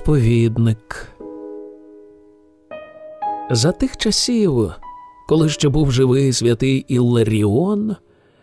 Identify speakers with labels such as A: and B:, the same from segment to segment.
A: Сповідник. За тих часів, коли ще був живий святий Ілларіон,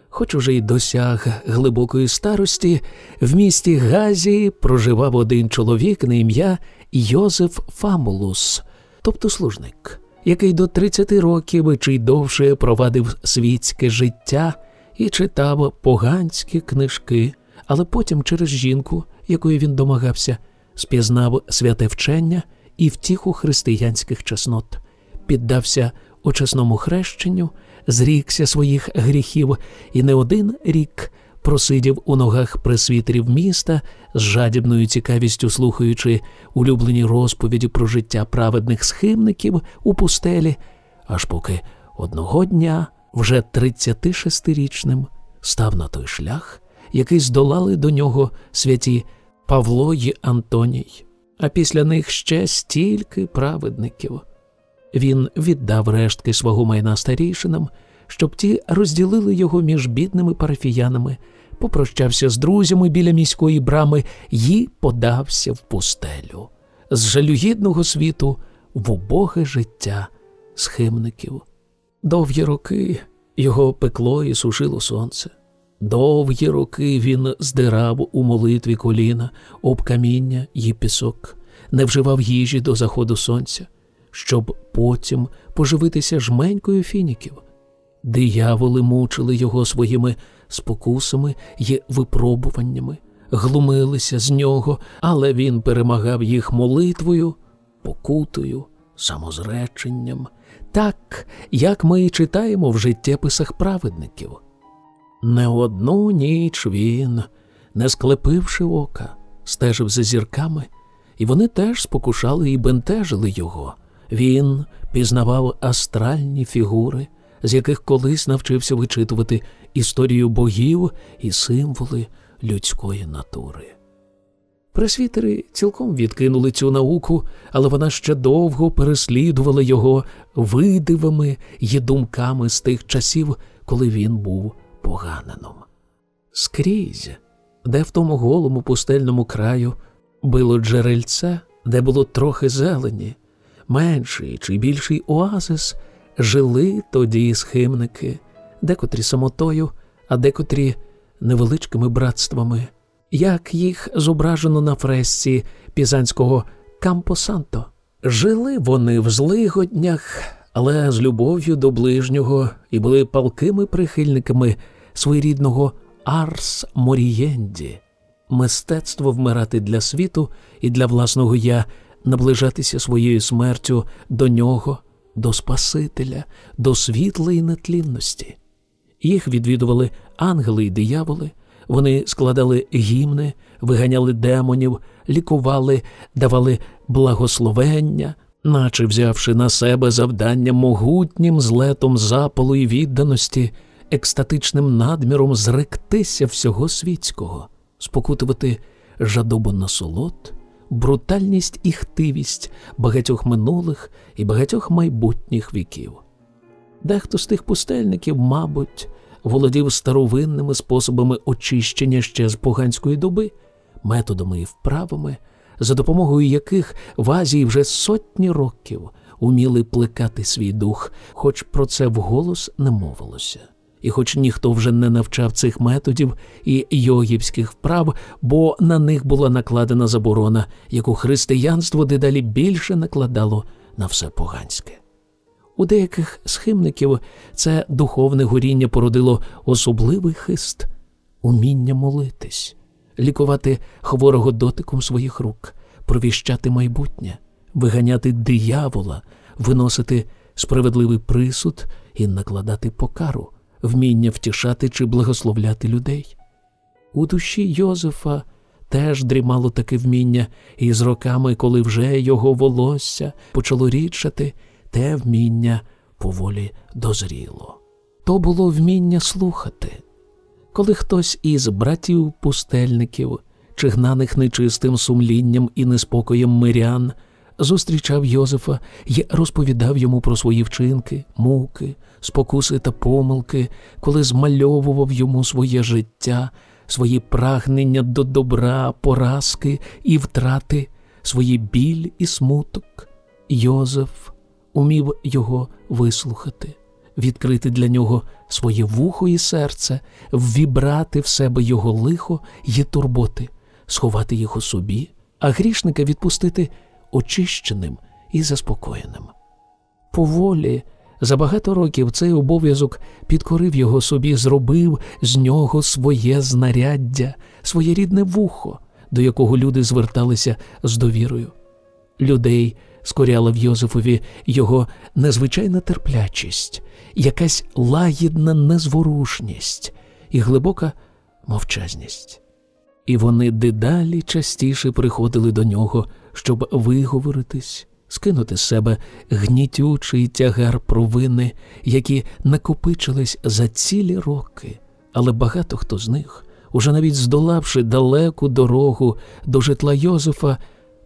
A: хоч уже й досяг глибокої старості, в місті Газії проживав один чоловік на ім'я Йозеф Фамулус, тобто служник, який до 30 років чи й довше провадив світське життя і читав поганські книжки, але потім через жінку, якої він домагався, спізнав святе вчення і втіху християнських чеснот, піддався очесному хрещенню, зрікся своїх гріхів і не один рік просидів у ногах пресвітерів міста, з жадібною цікавістю слухаючи улюблені розповіді про життя праведних схимників у пустелі, аж поки одного дня, вже 36-річним, став на той шлях, який здолали до нього святі Павло й Антоній, а після них ще стільки праведників. Він віддав рештки свого майна старішинам, щоб ті розділили його між бідними парафіянами, попрощався з друзями біля міської брами і подався в пустелю з жалюгідного світу в убоге життя схимників. Довгі роки його пекло і сушило сонце. Довгі роки він здирав у молитві коліна, об каміння й пісок, не вживав їжі до заходу сонця, щоб потім поживитися жменькою фініків. Дияволи мучили його своїми спокусами й випробуваннями, глумилися з нього, але він перемагав їх молитвою, покутою, самозреченням, так, як ми читаємо в життєписах праведників. Не одну ніч він, не склепивши ока, стежив за зірками, і вони теж спокушали і бентежили його. Він пізнавав астральні фігури, з яких колись навчився вичитувати історію богів і символи людської натури. Пресвітери цілком відкинули цю науку, але вона ще довго переслідувала його видивами й думками з тих часів, коли він був поганином. Скрізь, де в тому голому пустельному краю було джерельце, де було трохи зелені, менший чи більший оазис, жили тоді схимники, декотрі самотою, а декотрі невеличкими братствами, як їх зображено на фресці пізанського Кампосанто. Жили вони в злигоднях, але з любов'ю до ближнього і були палкими прихильниками своєрідного Арс Морієнді, мистецтво вмирати для світу і для власного я, наближатися своєю смертю до нього, до Спасителя, до світлої нетлінності. Їх відвідували ангели й дияволи, вони складали гімни, виганяли демонів, лікували, давали благословення, наче взявши на себе завдання могутнім злетом запалу і відданості, екстатичним надміром зректися всього світського, спокутувати жадобу насолод, брутальність і хтивість багатьох минулих і багатьох майбутніх віків. Дехто з тих пустельників, мабуть, володів старовинними способами очищення ще з поганської доби, методами і вправами, за допомогою яких в Азії вже сотні років уміли плекати свій дух, хоч про це вголос не мовилося. І хоч ніхто вже не навчав цих методів і йогівських вправ, бо на них була накладена заборона, яку християнство дедалі більше накладало на все поганське. У деяких схимників це духовне горіння породило особливий хист, уміння молитись, лікувати хворого дотиком своїх рук, провіщати майбутнє, виганяти диявола, виносити справедливий присуд і накладати покару, вміння втішати чи благословляти людей. У душі Йозефа теж дрімало таке вміння, і з роками, коли вже його волосся почало рідшати, те вміння поволі дозріло. То було вміння слухати. Коли хтось із братів пустельників, чи гнаних нечистим сумлінням і неспокоєм мирян, зустрічав Йозефа і розповідав йому про свої вчинки, муки, спокуси та помилки, коли змальовував йому своє життя, свої прагнення до добра, поразки і втрати, свої біль і смуток, Йозеф умів його вислухати, відкрити для нього своє вухо і серце, ввібрати в себе його лихо й турботи, сховати їх у собі, а грішника відпустити очищеним і заспокоєним. Поволі, за багато років цей обов'язок підкорив його собі, зробив з нього своє знаряддя, своє рідне вухо, до якого люди зверталися з довірою. Людей скоряла в Йозефові його незвичайна терплячість, якась лагідна незворушність і глибока мовчазність. І вони дедалі частіше приходили до нього, щоб виговоритись, скинути з себе гнітючий тягар провини, які накопичились за цілі роки, але багато хто з них, уже навіть здолавши далеку дорогу до житла Йозефа,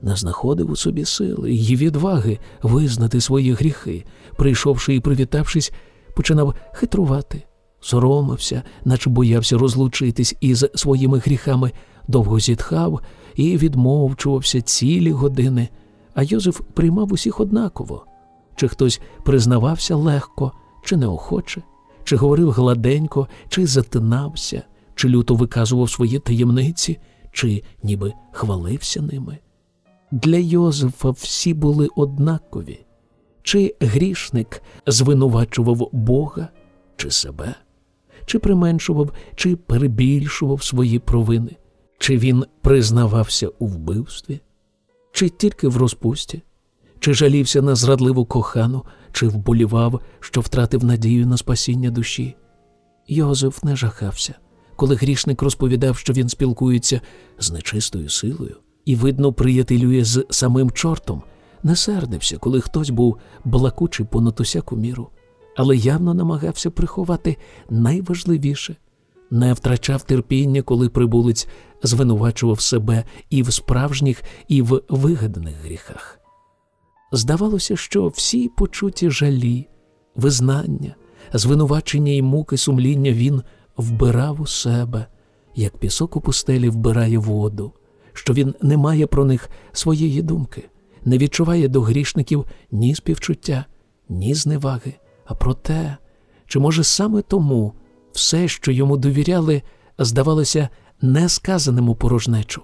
A: не знаходив у собі сили й відваги визнати свої гріхи, прийшовши і привітавшись, починав хитрувати, соромився, наче боявся розлучитись із своїми гріхами, довго зітхав і відмовчувався цілі години. А Йозеф приймав усіх однаково чи хтось признавався легко, чи неохоче, чи говорив гладенько, чи затинався, чи люто виказував свої таємниці, чи ніби хвалився ними. Для Йозефа всі були однакові, чи грішник звинувачував Бога чи себе, чи применшував, чи перебільшував свої провини, чи він признавався у вбивстві, чи тільки в розпусті, чи жалівся на зрадливу кохану, чи вболівав, що втратив надію на спасіння душі. Йозеф не жахався, коли грішник розповідав, що він спілкується з нечистою силою і, видно, приятелює з самим чортом, не сердився, коли хтось був балакучий понад усяку міру, але явно намагався приховати найважливіше, не втрачав терпіння, коли прибулець звинувачував себе і в справжніх, і в вигаданих гріхах. Здавалося, що всі почуті жалі, визнання, звинувачення і муки сумління він вбирав у себе, як пісок у пустелі вбирає воду що він не має про них своєї думки, не відчуває до грішників ні співчуття, ні зневаги, а про те, чи може саме тому все, що йому довіряли, здавалося несказаним у порожнечу,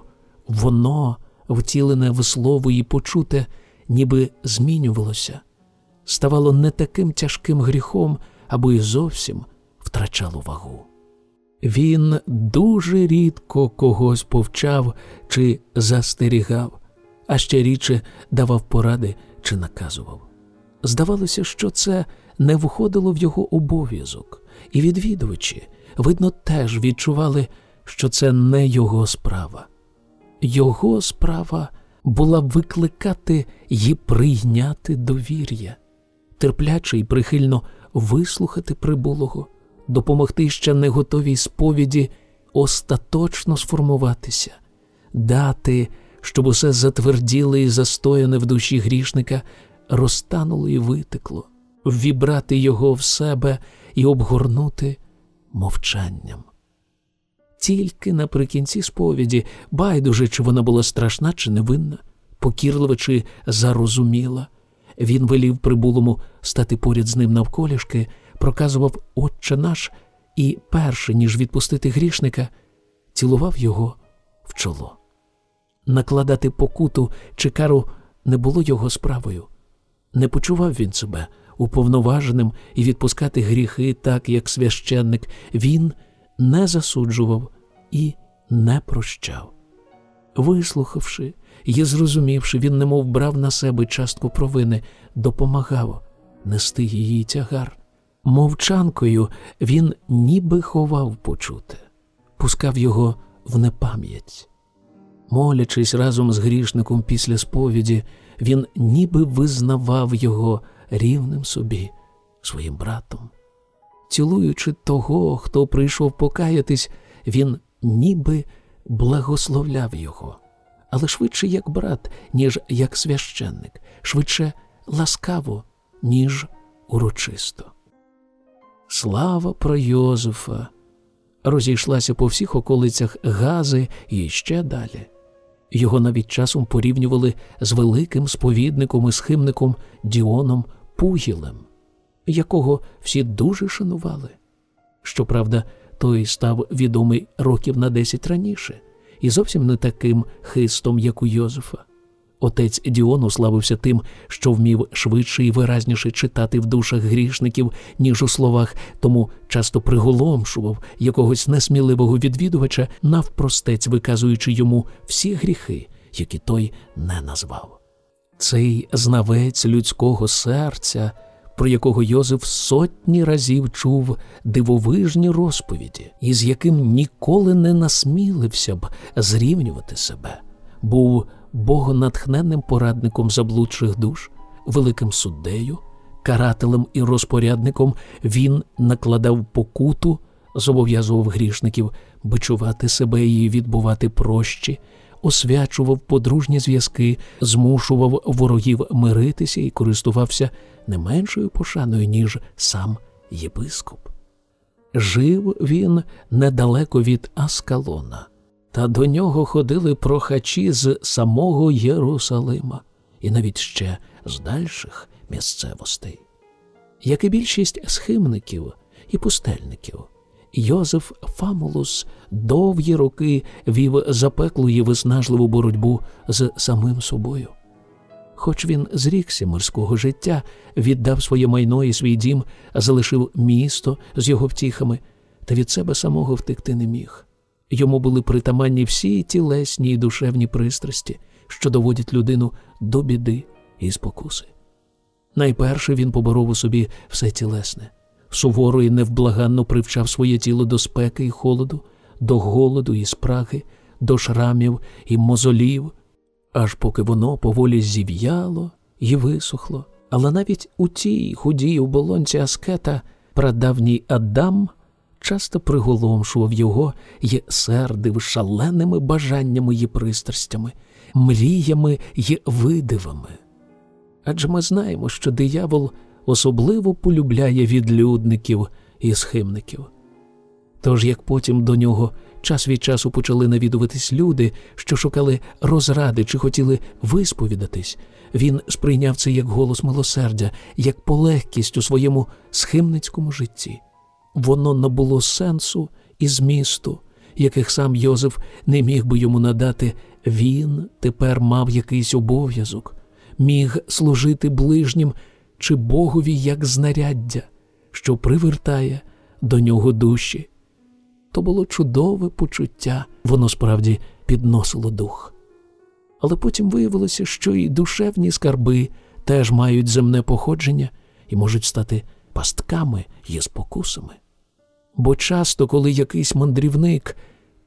A: воно, втілене в слово і почуте, ніби змінювалося, ставало не таким тяжким гріхом або й зовсім втрачало вагу. Він дуже рідко когось повчав чи застерігав, а ще рідше давав поради чи наказував. Здавалося, що це не входило в його обов'язок, і відвідувачі, видно, теж відчували, що це не його справа. Його справа була викликати і прийняти довір'я, терпляче й прихильно вислухати прибулого допомогти ще не готовій сповіді остаточно сформуватися, дати, щоб усе затверділе і застояне в душі грішника розтануло і витекло, ввібрати його в себе і обгорнути мовчанням. Тільки наприкінці сповіді, байдуже, чи вона була страшна чи невинна, покірлива чи зарозуміла, він велів прибулому стати поряд з ним навколішки проказував Отче наш і, перше ніж відпустити грішника, цілував його в чоло. Накладати покуту чи кару не було його справою. Не почував він себе уповноваженим і відпускати гріхи так, як священник, він не засуджував і не прощав. Вислухавши і зрозумівши, він немов брав на себе частку провини, допомагав нести її тягар. Мовчанкою він ніби ховав почуте, пускав його в непам'ять. Молячись разом з грішником після сповіді, він ніби визнавав його рівним собі, своїм братом. Цілуючи того, хто прийшов покаятись, він ніби благословляв його, але швидше як брат, ніж як священник, швидше ласкаво, ніж урочисто. Слава про Йозефа розійшлася по всіх околицях Гази і ще далі. Його навіть часом порівнювали з великим сповідником і схимником Діоном Пугілем, якого всі дуже шанували. Щоправда, той став відомий років на десять раніше і зовсім не таким хистом, як у Йозефа. Отець Діону славився тим, що вмів швидше і виразніше читати в душах грішників, ніж у словах, тому часто приголомшував якогось несміливого відвідувача, навпростець виказуючи йому всі гріхи, які той не назвав. Цей знавець людського серця, про якого Йозеф сотні разів чув дивовижні розповіді, і з яким ніколи не насмілився б зрівнювати себе, був богонатхненним порадником заблудших душ, великим суддею, карателем і розпорядником він накладав покуту, зобов'язував грішників бичувати себе і відбувати прощі, освячував подружні зв'язки, змушував ворогів миритися і користувався не меншою пошаною, ніж сам єпископ. Жив він недалеко від Аскалона та до нього ходили прохачі з самого Єрусалима і навіть ще з дальших місцевостей. Як і більшість схимників і пустельників, Йозеф Фамулус довгі роки вів запеклу і виснажливу боротьбу з самим собою. Хоч він зрікся морського життя, віддав своє майно і свій дім, залишив місто з його втіхами, та від себе самого втекти не міг. Йому були притаманні всі тілесні і душевні пристрасті, що доводять людину до біди і спокуси. Найперше він поборов у собі все тілесне, суворо і невблаганно привчав своє тіло до спеки і холоду, до голоду і спраги, до шрамів і мозолів, аж поки воно поволі зів'яло і висохло. Але навіть у тій худій оболонці аскета прадавній Адам часто приголомшував його й сердив шаленими бажаннями й пристрастями, мріями й видивами. Адже ми знаємо, що диявол особливо полюбляє відлюдників і схимників. Тож, як потім до нього час від часу почали навідуватись люди, що шукали розради чи хотіли висповідатись, він сприйняв це як голос милосердя, як полегкість у своєму схимницькому житті воно набуло сенсу і змісту, яких сам Йозеф не міг би йому надати, він тепер мав якийсь обов'язок, міг служити ближнім чи Богові як знаряддя, що привертає до нього душі. То було чудове почуття, воно справді підносило дух. Але потім виявилося, що і душевні скарби теж мають земне походження і можуть стати пастками і спокусами бо часто, коли якийсь мандрівник,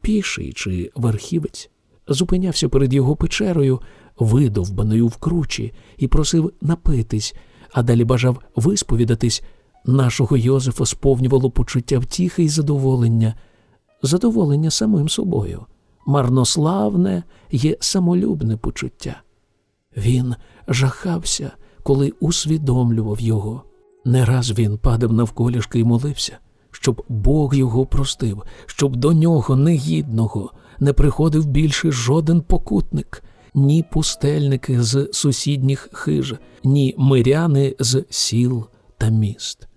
A: піший чи верхівець, зупинявся перед його печерою, видовбаною в кручі, і просив напитись, а далі бажав висповідатись, нашого Йозефа сповнювало почуття втіхи і задоволення, задоволення самим собою, марнославне є самолюбне почуття. Він жахався, коли усвідомлював його. Не раз він падав навколішки і молився щоб Бог його простив, щоб до нього негідного не приходив більше жоден покутник, ні пустельники з сусідніх хиж, ні миряни з сіл та міст.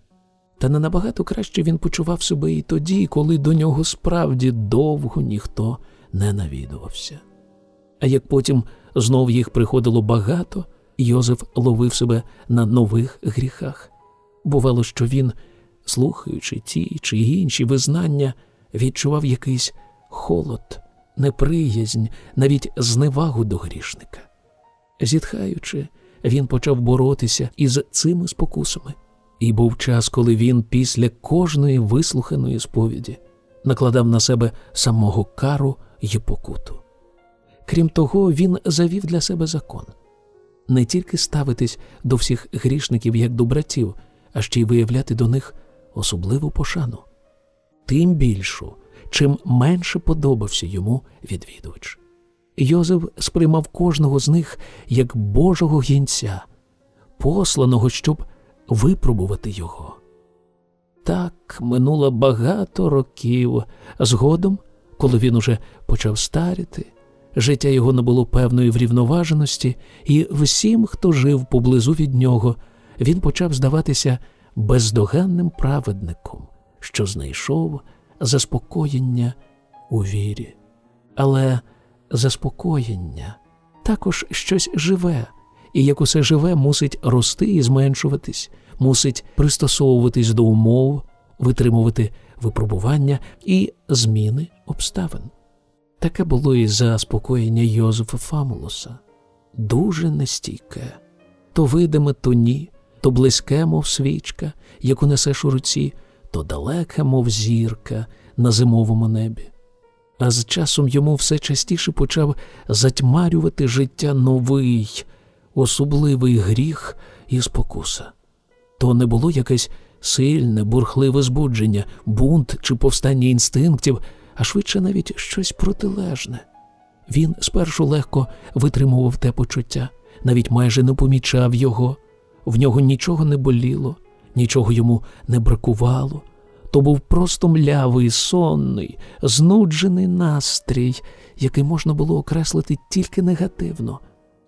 A: Та не набагато краще він почував себе і тоді, коли до нього справді довго ніхто не навідувався. А як потім знов їх приходило багато, Йозеф ловив себе на нових гріхах. Бувало, що він слухаючи ті чи інші визнання, відчував якийсь холод, неприязнь, навіть зневагу до грішника. Зітхаючи, він почав боротися із цими спокусами, і був час, коли він після кожної вислуханої сповіді накладав на себе самого кару й покуту. Крім того, він завів для себе закон не тільки ставитись до всіх грішників як до братів, а ще й виявляти до них особливу пошану, тим більшу, чим менше подобався йому відвідувач. Йозеф сприймав кожного з них як Божого гінця, посланого, щоб випробувати його. Так минуло багато років, згодом, коли він уже почав старіти, Життя його набуло певної врівноваженості, і всім, хто жив поблизу від нього, він почав здаватися бездоганним праведником, що знайшов заспокоєння у вірі. Але заспокоєння також щось живе, і як усе живе, мусить рости і зменшуватись, мусить пристосовуватись до умов, витримувати випробування і зміни обставин. Таке було і заспокоєння Йозефа Фамулоса. Дуже нестійке, то видиме, то ні, то близьке, мов свічка, яку несеш у руці, то далеке, мов зірка на зимовому небі. А з часом йому все частіше почав затьмарювати життя новий, особливий гріх і спокуса. То не було якесь сильне, бурхливе збудження, бунт чи повстання інстинктів, а швидше навіть щось протилежне. Він спершу легко витримував те почуття, навіть майже не помічав його, в нього нічого не боліло, нічого йому не бракувало. То був просто млявий, сонний, знуджений настрій, який можна було окреслити тільки негативно.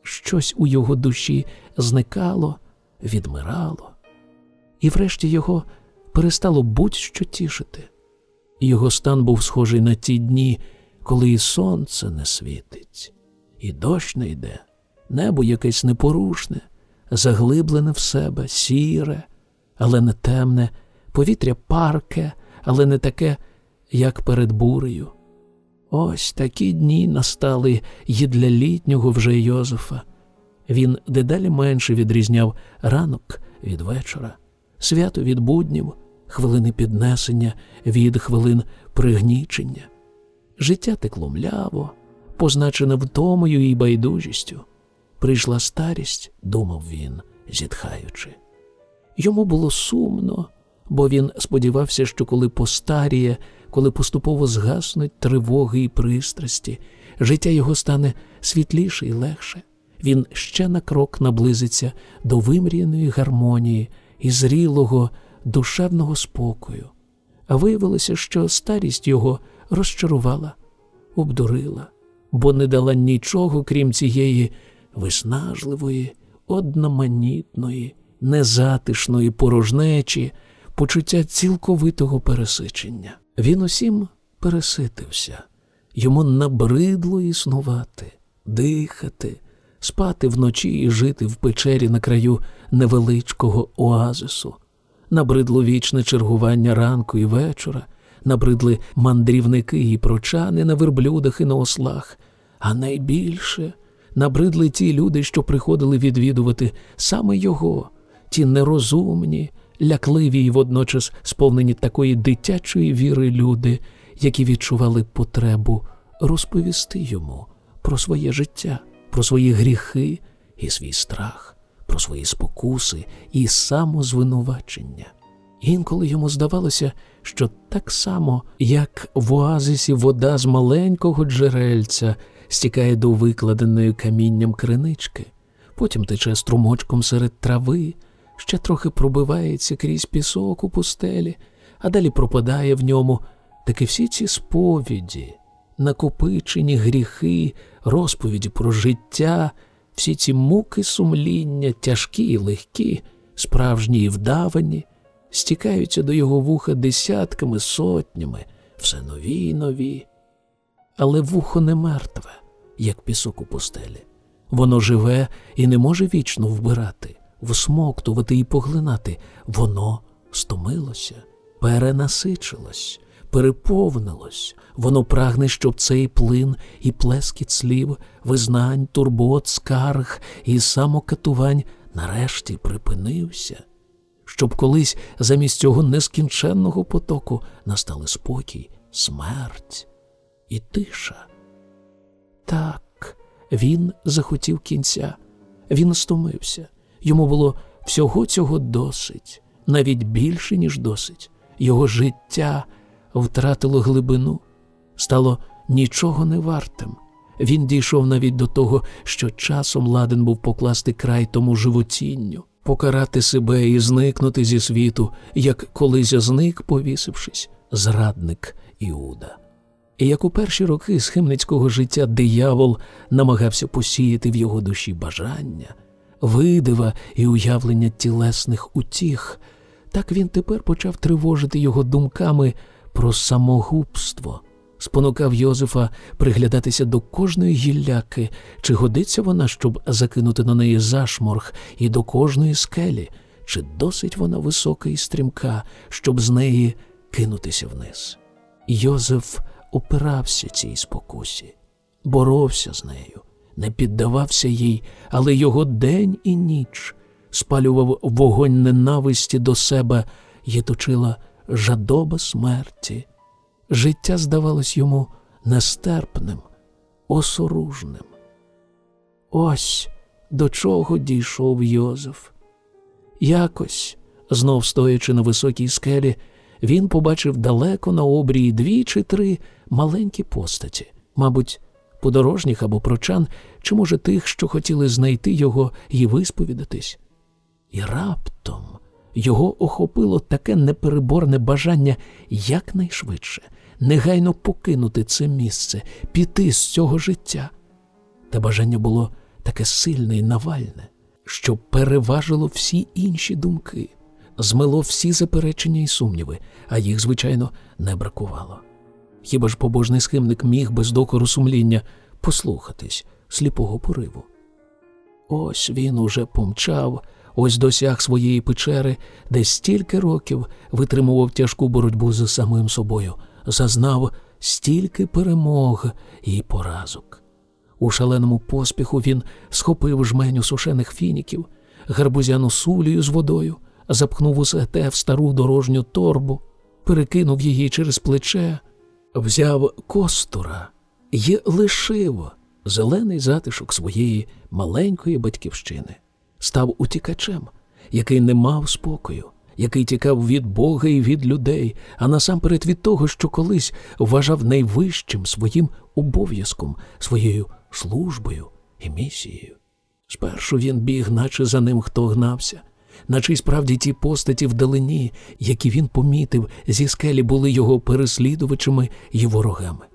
A: Щось у його душі зникало, відмирало, і врешті його перестало будь-що тішити. Його стан був схожий на ті дні, коли і сонце не світить, і дощ не йде, небо якесь непорушне, заглиблене в себе, сіре, але не темне, повітря парке, але не таке, як перед бурею. Ось такі дні настали і для літнього вже Йозефа. Він дедалі менше відрізняв ранок від вечора, свято від буднів, хвилини піднесення від хвилин пригнічення. Життя текло мляво, позначене втомою і байдужістю. Прийшла старість, думав він, зітхаючи. Йому було сумно, бо він сподівався, що коли постаріє, коли поступово згаснуть тривоги і пристрасті, життя його стане світліше і легше. Він ще на крок наблизиться до вимріяної гармонії і зрілого душевного спокою. А виявилося, що старість його розчарувала, обдурила, бо не дала нічого, крім цієї виснажливої, одноманітної, незатишної порожнечі, почуття цілковитого пересичення. Він усім переситився, йому набридло існувати, дихати, спати вночі і жити в печері на краю невеличкого оазису. Набридло вічне чергування ранку і вечора, набридли мандрівники і прочани на верблюдах і на ослах, а найбільше набридли ті люди, що приходили відвідувати саме його, ті нерозумні, лякливі і водночас сповнені такої дитячої віри люди, які відчували потребу розповісти йому про своє життя, про свої гріхи і свій страх, про свої спокуси і самозвинувачення. Інколи йому здавалося, що так само, як в оазисі вода з маленького джерельця стікає до викладеної камінням кринички, потім тече струмочком серед трави, ще трохи пробивається крізь пісок у пустелі, а далі пропадає в ньому таки всі ці сповіді, накопичені гріхи, розповіді про життя, всі ці муки сумління, тяжкі і легкі, справжні і вдавані, стікаються до його вуха десятками, сотнями, все нові й нові. Але вухо не мертве, як пісок у пустелі. Воно живе і не може вічно вбирати всмоктувати і поглинати, воно стомилося, перенасичилось, переповнилось, воно прагне, щоб цей плин і плескіт слів, визнань, турбот, скарг і самокатувань нарешті припинився, щоб колись замість цього нескінченного потоку настали спокій, смерть і тиша. Так, він захотів кінця, він стомився. Йому було всього цього досить, навіть більше, ніж досить. Його життя втратило глибину, стало нічого не вартим. Він дійшов навіть до того, що часом ладен був покласти край тому животінню, покарати себе і зникнути зі світу, як колись зник, повісившись, зрадник Іуда. І як у перші роки схимницького життя диявол намагався посіяти в його душі бажання, видива і уявлення тілесних утіх, так він тепер почав тривожити його думками про самогубство, спонукав Йозефа приглядатися до кожної гілляки, чи годиться вона, щоб закинути на неї зашморг, і до кожної скелі, чи досить вона висока і стрімка, щоб з неї кинутися вниз. Йозеф опирався цій спокусі, боровся з нею, не піддавався їй, але його день і ніч спалював вогонь ненависті до себе і точила жадоба смерті. Життя здавалось йому нестерпним, осоружним. Ось до чого дійшов Йозеф. Якось, знов стоячи на високій скелі, він побачив далеко на обрії дві чи три маленькі постаті, мабуть, подорожніх або прочан, чи, може, тих, що хотіли знайти його і висповідатись. І раптом його охопило таке непереборне бажання якнайшвидше, негайно покинути це місце, піти з цього життя. Те бажання було таке сильне і навальне, що переважило всі інші думки, змило всі заперечення і сумніви, а їх, звичайно, не бракувало. Хіба ж побожний схимник міг без докору сумління послухатись сліпого пориву? Ось він уже помчав, ось досяг своєї печери, де стільки років витримував тяжку боротьбу з самим собою, зазнав стільки перемог і поразок. У шаленому поспіху він схопив жменю сушених фініків, гарбузяну сулію з водою, запхнув усе те в стару дорожню торбу, перекинув її через плече, взяв костура і лишив зелений затишок своєї маленької батьківщини, став утікачем, який не мав спокою, який тікав від Бога і від людей, а насамперед від того, що колись вважав найвищим своїм обов'язком, своєю службою і місією. Спершу він біг, наче за ним хто гнався, наче й справді ті постаті вдалині, які він помітив зі скелі, були його переслідувачами і ворогами.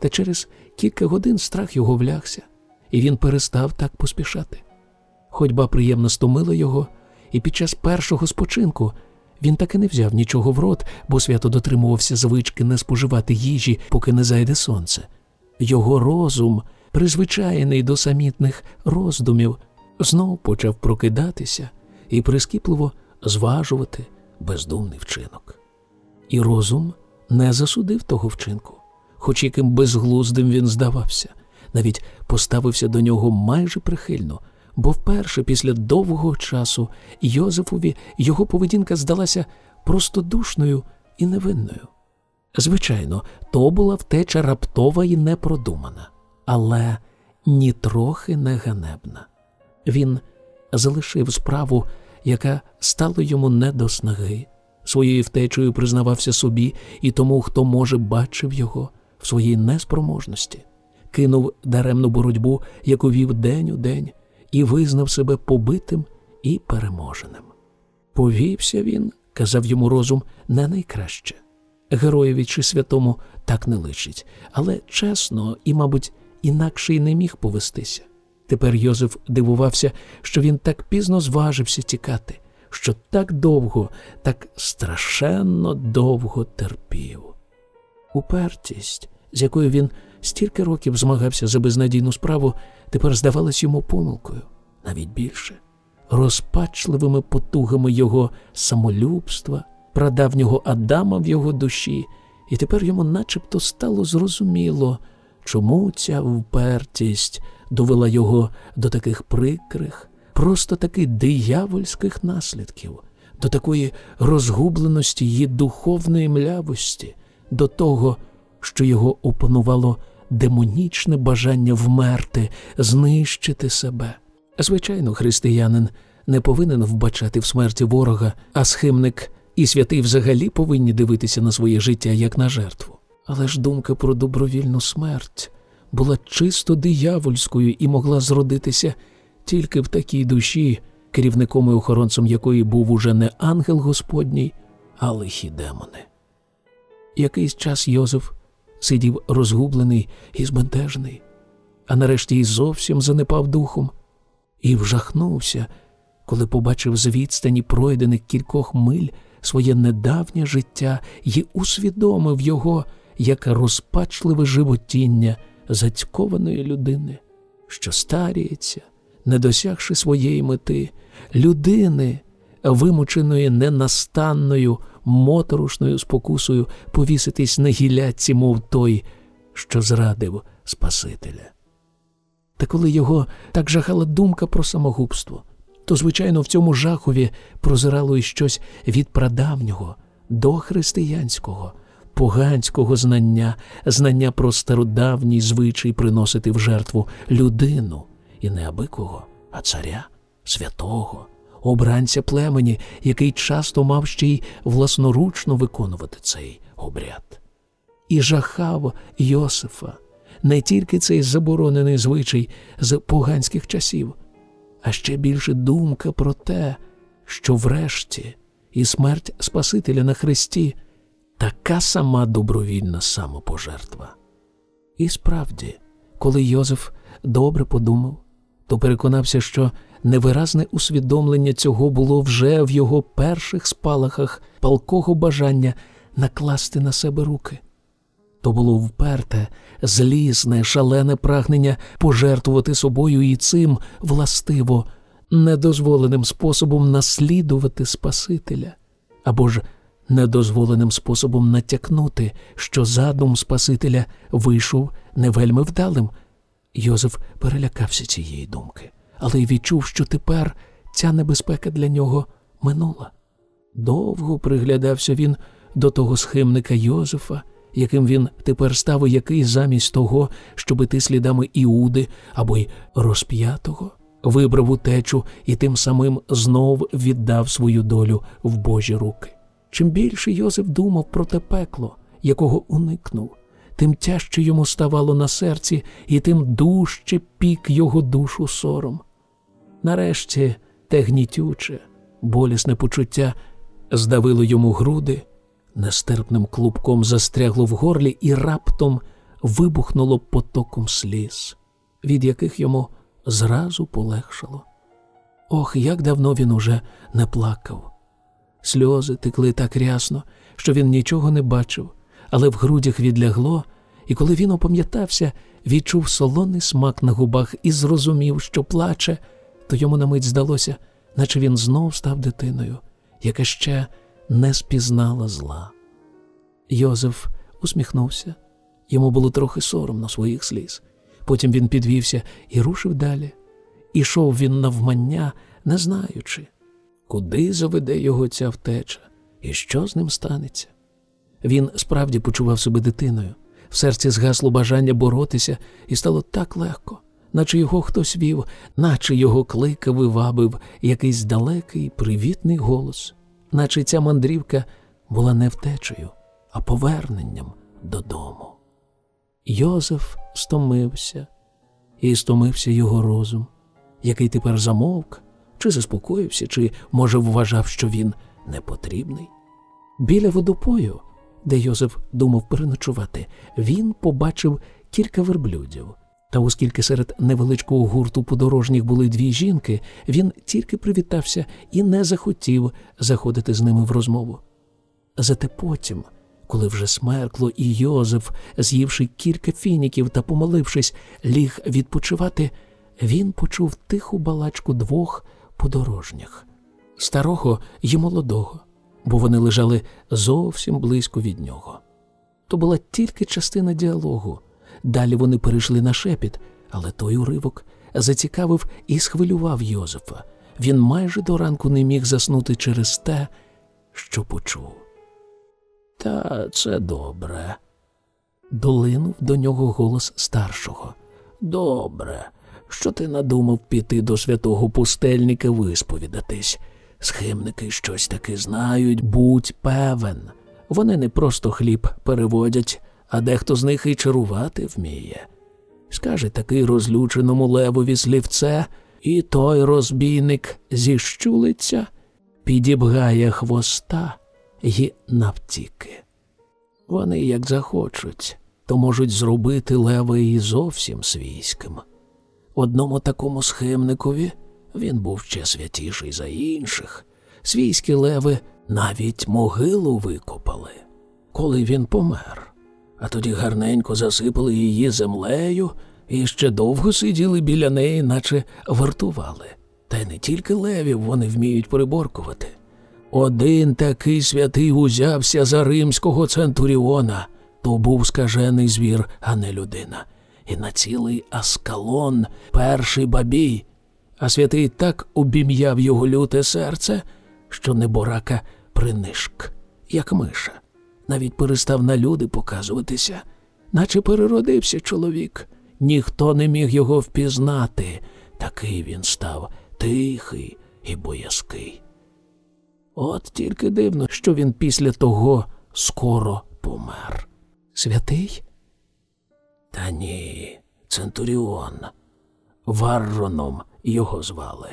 A: Та через кілька годин страх його влягся, і він перестав так поспішати. Ходьба приємно стомила його, і під час першого спочинку він таки не взяв нічого в рот, бо свято дотримувався звички не споживати їжі, поки не зайде сонце. Його розум, призвичайений до самітних роздумів, знов почав прокидатися і прискіпливо зважувати бездумний вчинок. І розум не засудив того вчинку, хоч яким безглуздим він здавався, навіть поставився до нього майже прихильно, бо вперше після довгого часу Йозефові його поведінка здалася простодушною і невинною. Звичайно, то була втеча раптова і непродумана, але нітрохи не ганебна. Він залишив справу, яка стала йому не до снаги. Своєю втечею признавався собі і тому, хто може бачив його в своїй неспроможності, кинув даремну боротьбу, яку вів день у день, і визнав себе побитим і переможеним. Повівся він, казав йому розум, не найкраще. Героєві чи святому так не личить, але чесно і, мабуть, інакше й не міг повестися. Тепер Йозеф дивувався, що він так пізно зважився тікати, що так довго, так страшенно довго терпів. Упертість, з якою він стільки років змагався за безнадійну справу, тепер здавалась йому помилкою, навіть більше, розпачливими потугами його самолюбства, прадавнього Адама в його душі, і тепер йому начебто стало зрозуміло, чому ця впертість довела його до таких прикрих, просто таки диявольських наслідків, до такої розгубленості її духовної млявості, до того, що його опанувало демонічне бажання вмерти, знищити себе. Звичайно, християнин не повинен вбачати в смерті ворога, а схимник і святий взагалі повинні дивитися на своє життя як на жертву. Але ж думка про добровільну смерть була чисто диявольською і могла зродитися тільки в такій душі, керівником і охоронцем якої був уже не ангел Господній, а лихі демони. Якийсь час Йозеф сидів розгублений і збентежений, а нарешті й зовсім занепав духом і вжахнувся, коли побачив з відстані пройдених кількох миль своє недавнє життя і усвідомив його як розпачливе животіння зацькованої людини, що старіється, не досягши своєї мети, людини, вимученої ненастанною моторошною спокусою повіситись на гілляці, мов той, що зрадив Спасителя. Та коли його так жахала думка про самогубство, то, звичайно, в цьому жахові прозирало і щось від прадавнього, дохристиянського, поганського знання, знання про стародавній звичай приносити в жертву людину і не аби кого, а царя, святого, обранця племені, який часто мав ще й власноручно виконувати цей обряд. І жахав Йосифа не тільки цей заборонений звичай з поганських часів, а ще більше думка про те, що врешті і смерть Спасителя на Христі така сама добровільна самопожертва. І справді, коли Йозеф добре подумав, то переконався, що невиразне усвідомлення цього було вже в його перших спалахах палкого бажання накласти на себе руки. То було вперте, злісне, шалене прагнення пожертвувати собою і цим властиво, недозволеним способом наслідувати Спасителя, або ж недозволеним способом натякнути, що задум Спасителя вийшов не вельми вдалим. Йозеф перелякався цієї думки, але й відчув, що тепер ця небезпека для нього минула. Довго приглядався він до того схимника Йозефа, яким він тепер став, який замість того, щоб іти слідами Іуди або й розп'ятого, вибрав утечу і тим самим знов віддав свою долю в Божі руки. Чим більше Йозеф думав про те пекло, якого уникнув, тим тяжче йому ставало на серці, і тим дужче пік його душу сором. Нарешті те гнітюче, болісне почуття здавило йому груди, нестерпним клубком застрягло в горлі і раптом вибухнуло потоком сліз, від яких йому зразу полегшало. Ох, як давно він уже не плакав. Сльози текли так рясно, що він нічого не бачив, але в грудях відлягло, і коли він опам'ятався, відчув солоний смак на губах і зрозумів, що плаче, то йому на мить здалося, наче він знов став дитиною, яка ще не спізнала зла. Йозеф усміхнувся. Йому було трохи соромно своїх сліз. Потім він підвівся і рушив далі. Ішов він навмання, не знаючи, куди заведе його ця втеча і що з ним станеться. Він справді почував себе дитиною. В серці згасло бажання боротися, і стало так легко, наче його хтось вів, наче його кликав і вабив якийсь далекий, привітний голос, наче ця мандрівка була не втечею, а поверненням додому. Йозеф стомився, і стомився його розум, який тепер замовк, чи заспокоївся, чи, може, вважав, що він не потрібний. Біля водопою, де Йозеф думав переночувати, він побачив кілька верблюдів. Та оскільки серед невеличкого гурту подорожніх були дві жінки, він тільки привітався і не захотів заходити з ними в розмову. Зате потім, коли вже смеркло, і Йозеф, з'ївши кілька фініків та помолившись, ліг відпочивати, він почув тиху балачку двох подорожніх старого й молодого, бо вони лежали зовсім близько від нього. То була тільки частина діалогу. Далі вони перейшли на шепіт, але той уривок зацікавив і схвилював Йозефа. Він майже до ранку не міг заснути через те, що почув. Та це добре. Долинув до нього голос старшого. Добре, що ти надумав піти до святого пустельника висповідатись. Схимники щось таки знають, будь певен. Вони не просто хліб переводять, а дехто з них і чарувати вміє. Скаже такий розлюченому левові слівце, і той розбійник зіщулиться, підібгає хвоста й навтіки. Вони, як захочуть, то можуть зробити лева і зовсім свійським. Одному такому схемникові він був ще святіший за інших. Свійські леви навіть могилу викопали, коли він помер, а тоді гарненько засипали її землею і ще довго сиділи біля неї, наче вартували. Та й не тільки левів вони вміють приборкувати. Один такий святий узявся за римського центуріона, то був скажений звір, а не людина. І на цілий аскалон перший бабій. А святий так обім'яв його люте серце, що неборака принишк, як миша. Навіть перестав на люди показуватися, наче переродився чоловік. Ніхто не міг його впізнати. Такий він став тихий і боязкий. От тільки дивно, що він після того скоро помер. Святий? Та ні, Центуріон. Варроном його звали.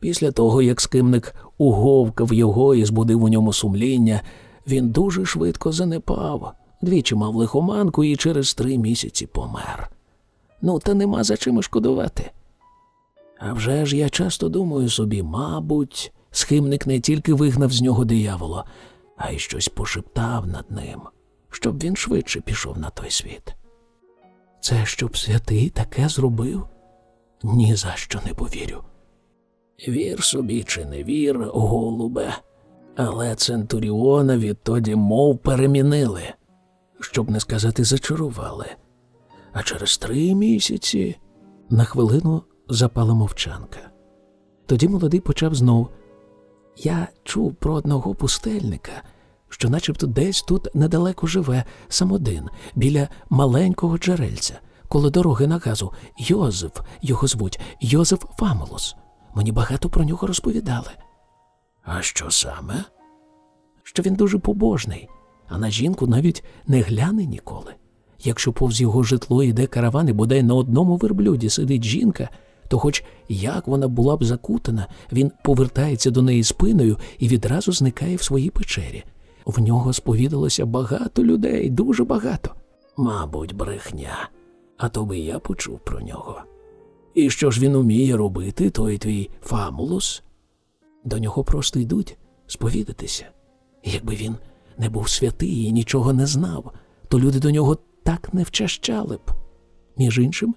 A: Після того, як скимник уговкав його і збудив у ньому сумління, він дуже швидко занепав, двічі мав лихоманку і через три місяці помер. Ну, та нема за чим шкодувати. А вже ж я часто думаю собі, мабуть, схимник не тільки вигнав з нього диявола, а й щось пошептав над ним, щоб він швидше пішов на той світ. Це щоб святий таке зробив? Ні за що не повірю. Вір собі чи не вір, голубе, але Центуріона відтоді мов перемінили, щоб не сказати, зачарували. А через три місяці на хвилину запала мовчанка. Тоді молодий почав знов. Я чув про одного пустельника, що начебто десь тут недалеко живе, сам один, біля маленького джерельця, коло дороги на газу. Йозеф його звуть, Йозеф Фамолос. Мені багато про нього розповідали. А що саме? Що він дуже побожний, а на жінку навіть не гляне ніколи. Якщо повз його житло йде караван і бодай на одному верблюді сидить жінка, то, хоч як вона була б закутана, він повертається до неї спиною і відразу зникає в своїй печері. В нього сповідалося багато людей, дуже багато. Мабуть, брехня, а то би я почув про нього. І що ж він уміє робити, той твій фамулус? До нього просто йдуть сповідатися. Якби він не був святий і нічого не знав, то люди до нього так не вчащали б. Між іншим,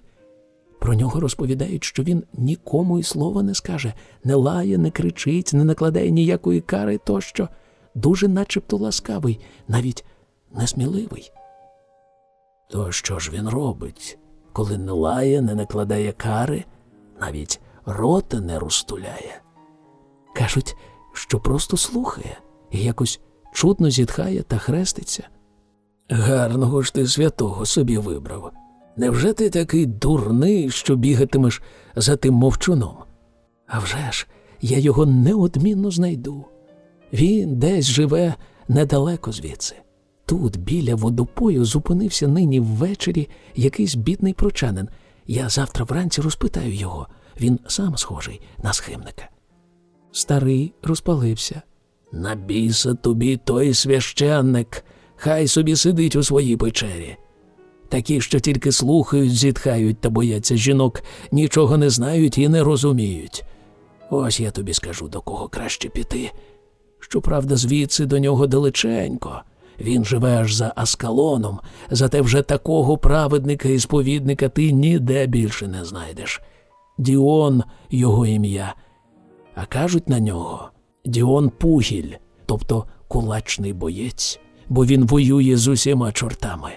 A: про нього розповідають, що він нікому й слова не скаже, не лає, не кричить, не накладає ніякої кари тощо, дуже начебто ласкавий, навіть несміливий. То що ж він робить, коли не лає, не накладає кари, навіть рота не розтуляє? Кажуть, що просто слухає і якось чудно зітхає та хреститься. Гарного ж ти святого собі вибрав. Невже ти такий дурний, що бігатимеш за тим мовчуном? А вже ж, я його неодмінно знайду. Він десь живе недалеко звідси. Тут, біля водопою, зупинився нині ввечері якийсь бідний прочанин. Я завтра вранці розпитаю його. Він сам схожий на схимника. Старий розпалився. На біса тобі той священник, хай собі сидить у своїй печері. Такі, що тільки слухають, зітхають та бояться жінок, нічого не знають і не розуміють. Ось я тобі скажу, до кого краще піти. Щоправда, звідси до нього далеченько. Він живе аж за Аскалоном, зате вже такого праведника і сповідника ти ніде більше не знайдеш. Діон його ім'я. А кажуть на нього Діон Пугіль, тобто кулачний боєць, бо він воює з усіма чортами.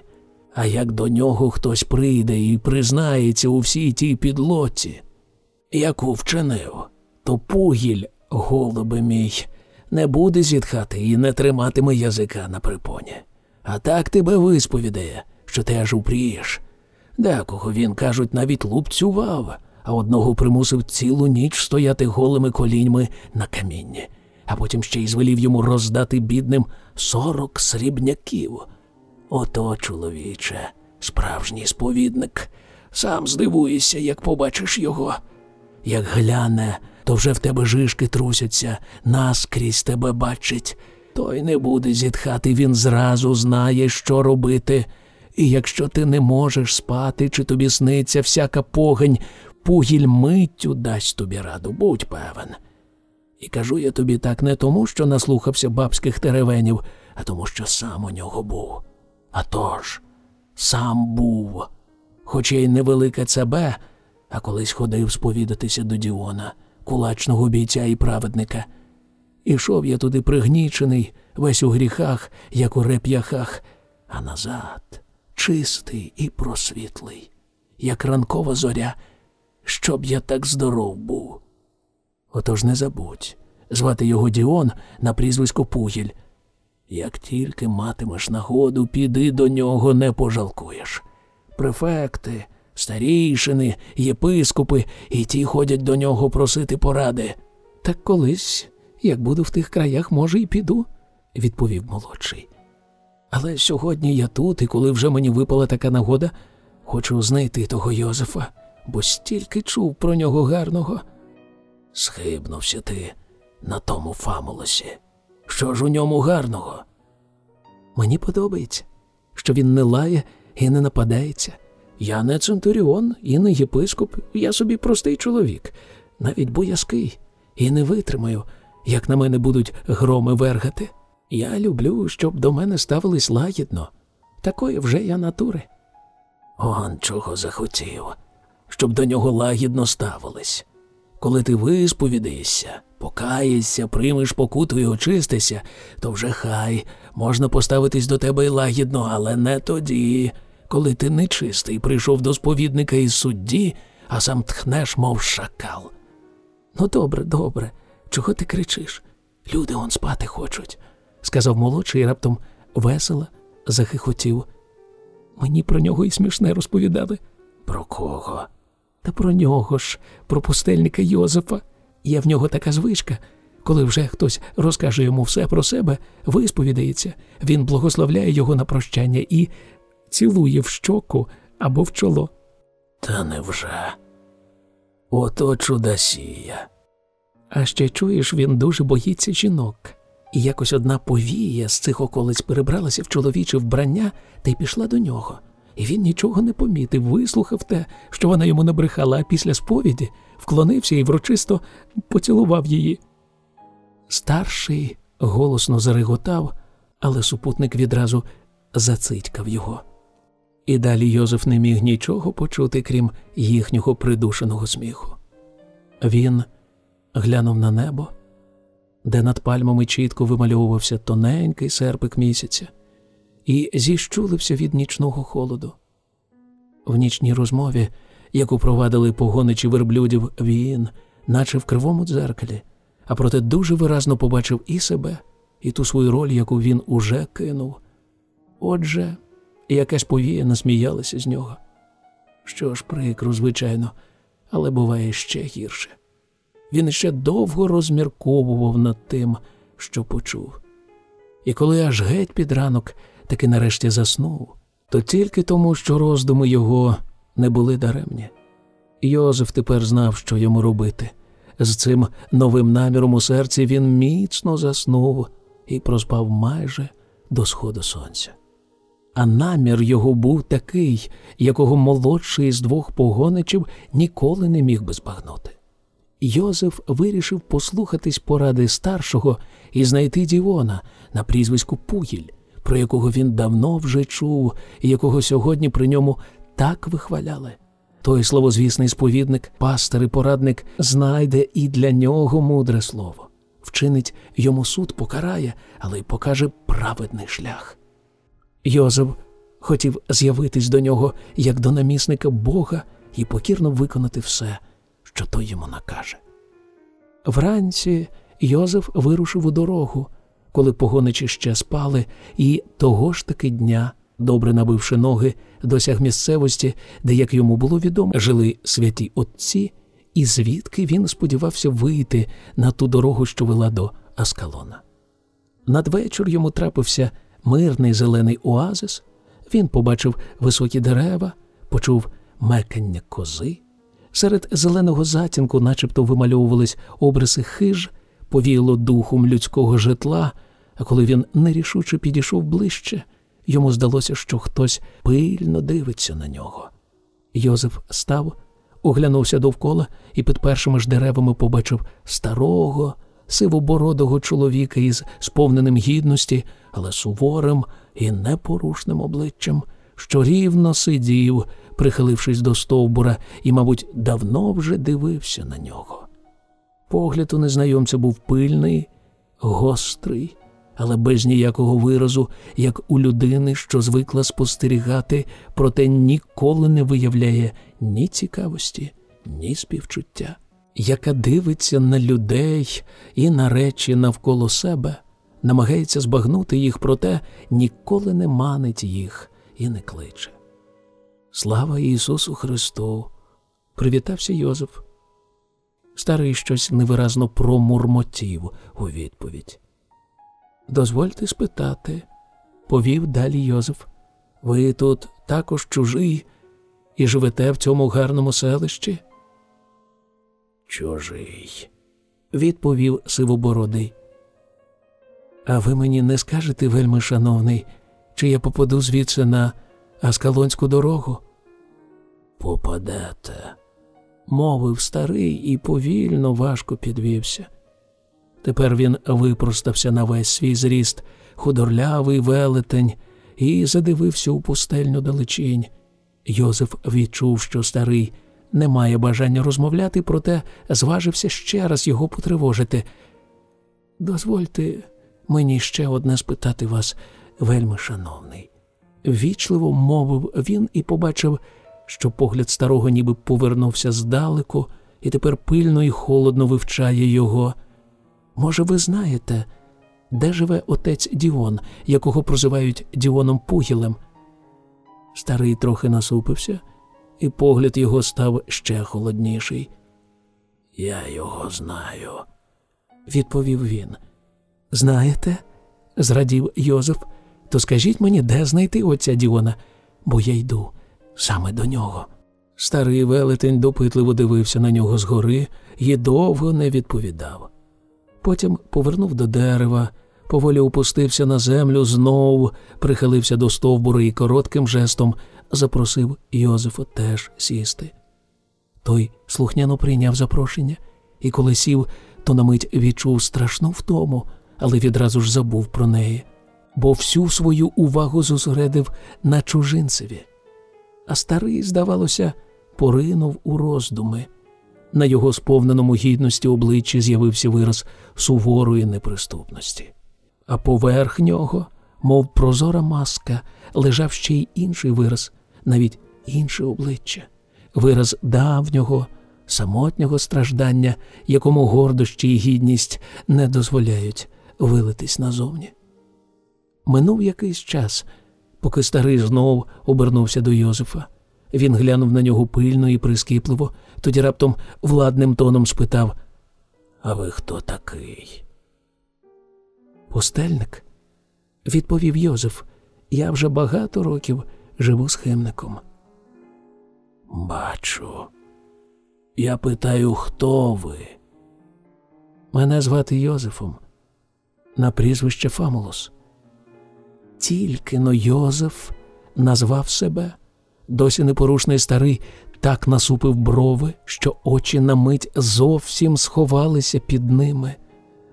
A: А як до нього хтось прийде і признається у всій тій підлоці, яку вчинив, то пугіль, голубе мій, не буде зітхати і не триматиме язика на припоні. А так тебе висповідає, що ти аж упрієш. Декого він, кажуть, навіть лупцював, а одного примусив цілу ніч стояти голими коліньми на камінні, а потім ще й звелів йому роздати бідним сорок срібняків. Ото, чоловіче, справжній сповідник. Сам здивуєшся, як побачиш його. Як гляне, то вже в тебе жишки трусяться, наскрізь тебе бачить. Той не буде зітхати, він зразу знає, що робити. І якщо ти не можеш спати, чи тобі сниться всяка погань, пугіль миттю дасть тобі раду, будь певен. І кажу я тобі так не тому, що наслухався бабських теревенів, а тому, що сам у нього був. А тож, сам був, хоч я й невелике ЦБ, а колись ходив сповідатися до Діона, кулачного бійця і праведника. Ішов я туди пригнічений, весь у гріхах, як у реп'яхах, а назад чистий і просвітлий, як ранкова зоря, щоб я так здоров був. Отож не забудь звати його Діон на прізвисько Пугіль. Як тільки матимеш нагоду, піди до нього не пожалкуєш. Префекти, старійшини, єпископи і ті ходять до нього просити поради. Так колись, як буду в тих краях, може, і піду, відповів молодший. Але сьогодні я тут, і коли вже мені випала така нагода, хочу знайти того Йозефа, бо стільки чув про нього гарного. Схибнувся ти на тому фамулосі. Що ж у ньому гарного? Мені подобається, що він не лає і не нападається. Я не центуріон і не єпископ, я собі простий чоловік, навіть боязкий, і не витримаю, як на мене будуть громи вергати. Я люблю, щоб до мене ставились лагідно. Такої вже я натури. Он чого захотів, щоб до нього лагідно ставились. Коли ти висповідаєшся, покаєшся, приймеш покуту і очистишся, то вже хай можна поставитись до тебе й лагідно, але не тоді, коли ти нечистий прийшов до сповідника із судді, а сам тхнеш, мов шакал. Ну, добре, добре, чого ти кричиш? Люди он спати хочуть, сказав молодший і раптом весело захихотів. Мені про нього і смішне розповідали. Про кого? Та про нього ж, про пустельника Йозефа. Є в нього така звичка. Коли вже хтось розкаже йому все про себе, висповідається, він благословляє його на прощання і цілує в щоку або в чоло. Та невже? Ото чудосія. А ще чуєш, він дуже боїться жінок. І якось одна повія з цих околиць перебралася в чоловіче вбрання та й пішла до нього. І він нічого не помітив, вислухав те, що вона йому набрехала, а після сповіді вклонився і врочисто поцілував її. Старший голосно зареготав, але супутник відразу зацитькав його. І далі Йозеф не міг нічого почути, крім їхнього придушеного сміху. Він глянув на небо, де над пальмами чітко вимальовувався тоненький серпик місяця, і зіщулився від нічного холоду. В нічній розмові, яку провадили погоничі верблюдів, він, наче в кривому дзеркалі, а проте дуже виразно побачив і себе, і ту свою роль, яку він уже кинув. Отже, якась повія насміялася з нього. Що ж, прикро, звичайно, але буває ще гірше. Він ще довго розмірковував над тим, що почув. І коли аж геть під ранок таки нарешті заснув, то тільки тому, що роздуми його не були даремні. Йозеф тепер знав, що йому робити. З цим новим наміром у серці він міцно заснув і проспав майже до сходу сонця. А намір його був такий, якого молодший з двох погоничів ніколи не міг би збагнути. Йозеф вирішив послухатись поради старшого і знайти Діона на прізвиську Пугіль, про якого він давно вже чув, і якого сьогодні при ньому так вихваляли. Той словозвісний сповідник, пастир і порадник знайде і для нього мудре слово, вчинить йому суд, покарає, але й покаже праведний шлях. Йозеф хотів з'явитись до нього як до намісника Бога і покірно виконати все, що той йому накаже. Вранці Йозеф вирушив у дорогу, коли погоничі ще спали, і того ж таки дня, добре набивши ноги, досяг місцевості, де, як йому було відомо, жили святі отці, і звідки він сподівався вийти на ту дорогу, що вела до Аскалона. Надвечір йому трапився мирний зелений оазис, він побачив високі дерева, почув мекання кози. Серед зеленого затінку, начебто, вимальовувались обриси хиж, повіяло духом людського житла, а коли він нерішуче підійшов ближче, Йому здалося, що хтось пильно дивиться на нього. Йозеф став, оглянувся довкола і під першими ж деревами побачив старого, сивобородого чоловіка із сповненим гідності, але суворим і непорушним обличчям, що рівно сидів, прихилившись до стовбура, і, мабуть, давно вже дивився на нього. Погляд у незнайомця був пильний, гострий, але без ніякого виразу, як у людини, що звикла спостерігати, проте ніколи не виявляє ні цікавості, ні співчуття, яка дивиться на людей і на речі навколо себе, намагається збагнути їх, проте ніколи не манить їх і не кличе. Слава Ісусу Христу! Привітався Йозеф. Старий щось невиразно промурмотів у відповідь. Дозвольте спитати, повів далі Йозеф. Ви тут також чужий і живете в цьому гарному селищі? Чужий, відповів сивобородий. А ви мені не скажете, вельми шановний, чи я попаду звідси на Аскалонську дорогу? Попадете, мовив старий і повільно важко підвівся. Тепер він випростався на весь свій зріст, худорлявий велетень, і задивився у пустельну далечінь. Йозеф відчув, що старий не має бажання розмовляти, проте зважився ще раз його потривожити. Дозвольте мені ще одне спитати вас, вельми шановний. Вічливо мовив він і побачив, що погляд старого ніби повернувся здалеку і тепер пильно і холодно вивчає його. Може, ви знаєте, де живе отець Діон, якого прозивають Діоном Пугілем? Старий трохи насупився, і погляд його став ще холодніший. Я його знаю, відповів він. Знаєте? зрадів Йозеф, то скажіть мені, де знайти отця Діона, бо я йду саме до нього. Старий велетень допитливо дивився на нього згори і довго не відповідав. Потім повернув до дерева, поволі опустився на землю, знов прихилився до стовбура і коротким жестом запросив Йозефа теж сісти. Той слухняно прийняв запрошення, і коли сів, то на мить відчув страшну втому, але відразу ж забув про неї, бо всю свою увагу зосередив на чужинцеві. А старий, здавалося, поринув у роздуми. На його сповненому гідності обличчі з'явився вираз суворої неприступності, а поверх нього, мов прозора маска, лежав ще й інший вираз, навіть інше обличчя, вираз давнього, самотнього страждання, якому гордощі і гідність не дозволяють вилитись назовні. Минув якийсь час, поки старий знов обернувся до Йозефа. Він глянув на нього пильно і прискіпливо, тоді раптом владним тоном спитав А ви хто такий? Пустельник, відповів Йозеф. Я вже багато років живу з химником. Бачу. Я питаю, хто ви? Мене звати Йозефом, на прізвище Фамулос. Тільки но Йозеф назвав себе досі непорушний старий так насупив брови, що очі на мить зовсім сховалися під ними.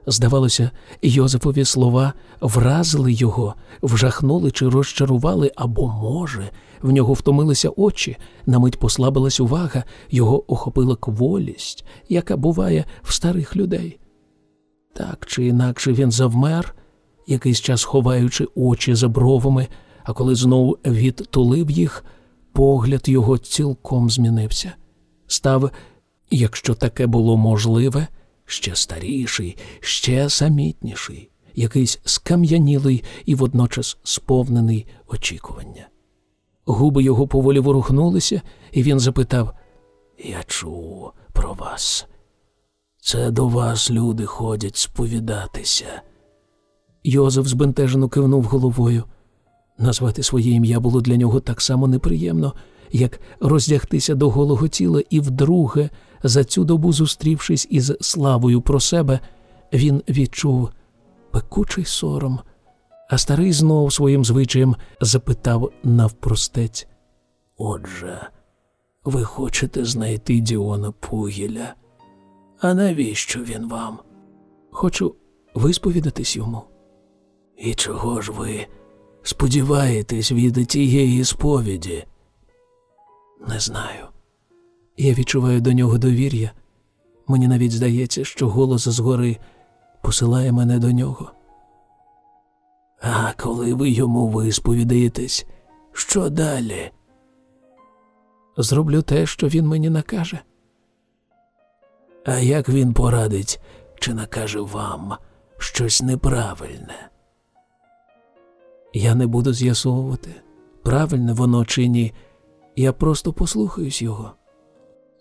A: Здавалося, Йозефові слова вразили його, вжахнули чи розчарували, або, може, в нього втомилися очі, на мить послабилась увага, його охопила кволість, яка буває в старих людей. Так чи інакше він завмер, якийсь час ховаючи очі за бровами, а коли знову відтулив їх, погляд його цілком змінився. Став, якщо таке було можливе, ще старіший, ще самітніший, якийсь скам'янілий і водночас сповнений очікування. Губи його поволі ворухнулися, і він запитав Я чув про вас. Це до вас люди ходять сповідатися. Йозеф збентежено кивнув головою. Назвати своє ім'я було для нього так само неприємно, як роздягтися до голого тіла, і вдруге, за цю добу зустрівшись із славою про себе, він відчув пекучий сором, А старий знов своїм звичаєм запитав навпростець. Отже, ви хочете знайти Діона Пугіля? А навіщо він вам? Хочу висповідатись йому. І чого ж ви сподіваєтесь від тієї сповіді? Не знаю. Я відчуваю до нього довір'я. Мені навіть здається, що голос згори посилає мене до нього. А коли ви йому висповідаєтесь, що далі? Зроблю те, що він мені накаже. А як він порадить чи накаже вам щось неправильне? Я не буду з'ясовувати, правильне воно чи ні. Я просто послухаюсь його.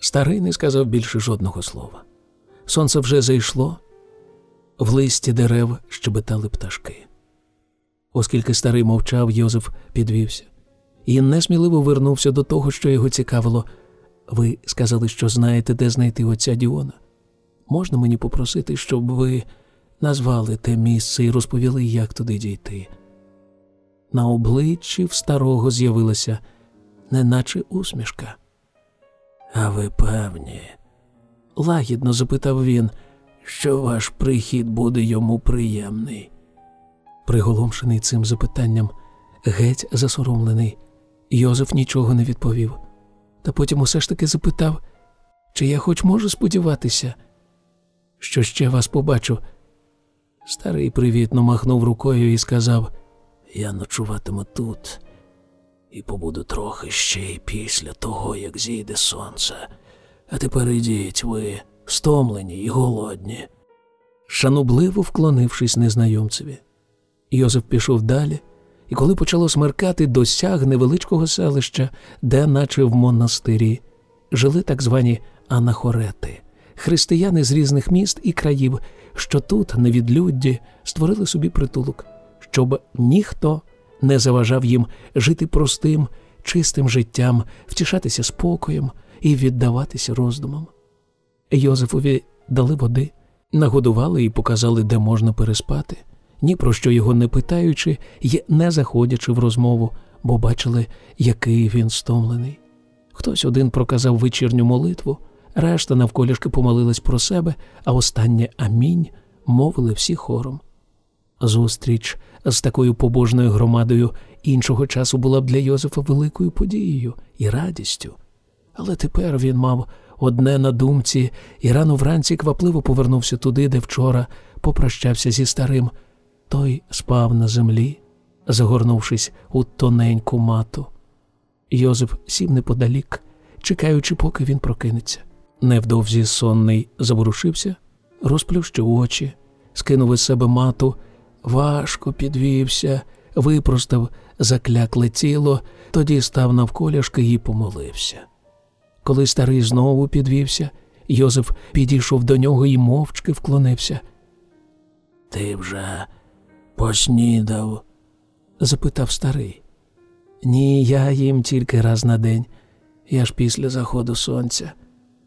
A: Старий не сказав більше жодного слова. Сонце вже зайшло, в листі дерев щебетали пташки. Оскільки старий мовчав, Йозеф підвівся і несміливо вернувся до того, що його цікавило. Ви сказали, що знаєте, де знайти отця Діона. Можна мені попросити, щоб ви назвали те місце і розповіли, як туди дійти. На обличчі в старого з'явилася неначе усмішка. А ви певні? лагідно запитав він, що ваш прихід буде йому приємний. Приголомшений цим запитанням, геть засоромлений, Йозеф нічого не відповів, та потім усе ж таки запитав, чи я хоч можу сподіватися, що ще вас побачу. Старий привітно махнув рукою і сказав: Я ночуватиму тут і побуду трохи ще й після того, як зійде сонце. А тепер ідіть ви, стомлені й голодні. Шанобливо вклонившись незнайомцеві. Йозеф пішов далі, і коли почало смеркати, досяг невеличкого селища, де, наче в монастирі, жили так звані анахорети, християни з різних міст і країв, що тут, на відлюдді, створили собі притулок, щоб ніхто не заважав їм жити простим, чистим життям, втішатися спокоєм і віддаватися роздумам. Йозефові дали води, нагодували і показали, де можна переспати, ні про що його не питаючи і не заходячи в розмову, бо бачили, який він стомлений. Хтось один проказав вечірню молитву, решта навколішки помолилась про себе, а останнє амінь мовили всі хором. Зустріч з такою побожною громадою іншого часу була б для Йозефа великою подією і радістю. Але тепер він мав одне на думці і рано вранці квапливо повернувся туди, де вчора попрощався зі старим. Той спав на землі, загорнувшись у тоненьку мату. Йозеф сів неподалік, чекаючи, поки він прокинеться. Невдовзі сонний заворушився, розплющив очі, скинув із себе мату важко підвівся, випростав заклякле тіло, тоді став навколішки і помолився. Коли старий знову підвівся, Йозеф підійшов до нього і мовчки вклонився. Ти вже поснідав? запитав старий. Ні, я їм тільки раз на день, я ж після заходу сонця.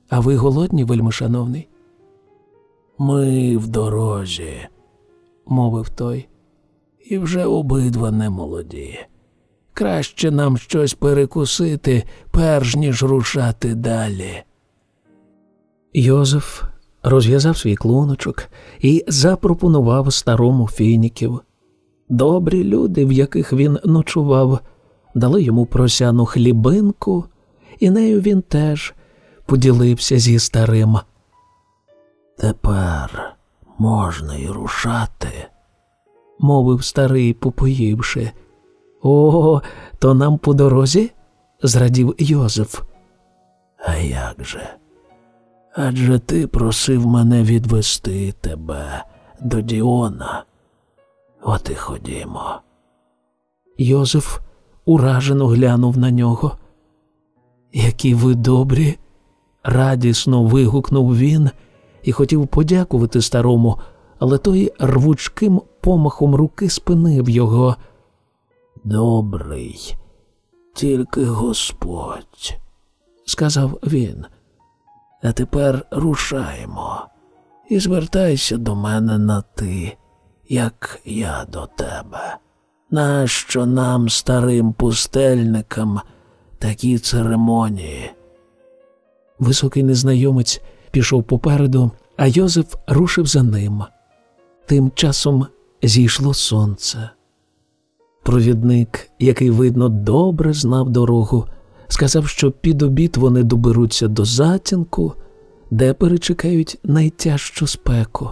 A: А ви голодні, вельми шановний? Ми в дорозі, мовив той, і вже обидва не молоді. Краще нам щось перекусити, перш ніж рушати далі. Йозеф розв'язав свій клуночок і запропонував старому фініків. Добрі люди, в яких він ночував, дали йому просяну хлібинку, і нею він теж поділився зі старим. Тепер можна й рушати, мовив старий, попоївши. О, то нам по дорозі? зрадів Йозеф. А як же? Адже ти просив мене відвести тебе до Діона. От і ходімо. Йозеф уражено глянув на нього. Які ви добрі, радісно вигукнув він і хотів подякувати старому, але той рвучким помахом руки спинив його. Добрий, тільки Господь, сказав він. А тепер рушаємо і звертайся до мене на ти, як я до тебе. Нащо нам, старим пустельникам, такі церемонії? Високий незнайомець пішов попереду, а Йозеф рушив за ним. Тим часом зійшло сонце. Провідник, який, видно, добре знав дорогу, сказав, що під обід вони доберуться до затінку, де перечекають найтяжчу спеку.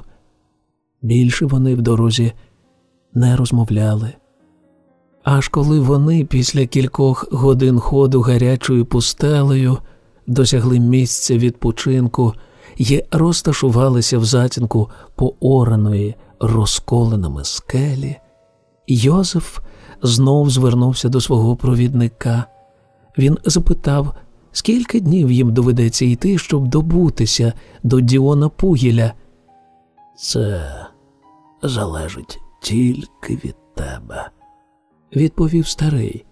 A: Більше вони в дорозі не розмовляли. Аж коли вони після кількох годин ходу гарячою пустелею досягли місця відпочинку і розташувалися в затінку поораної розколеними скелі, Йозеф знов звернувся до свого провідника. Він запитав, скільки днів їм доведеться йти, щоб добутися до Діона Пугіля. Це залежить тільки від тебе, відповів старий.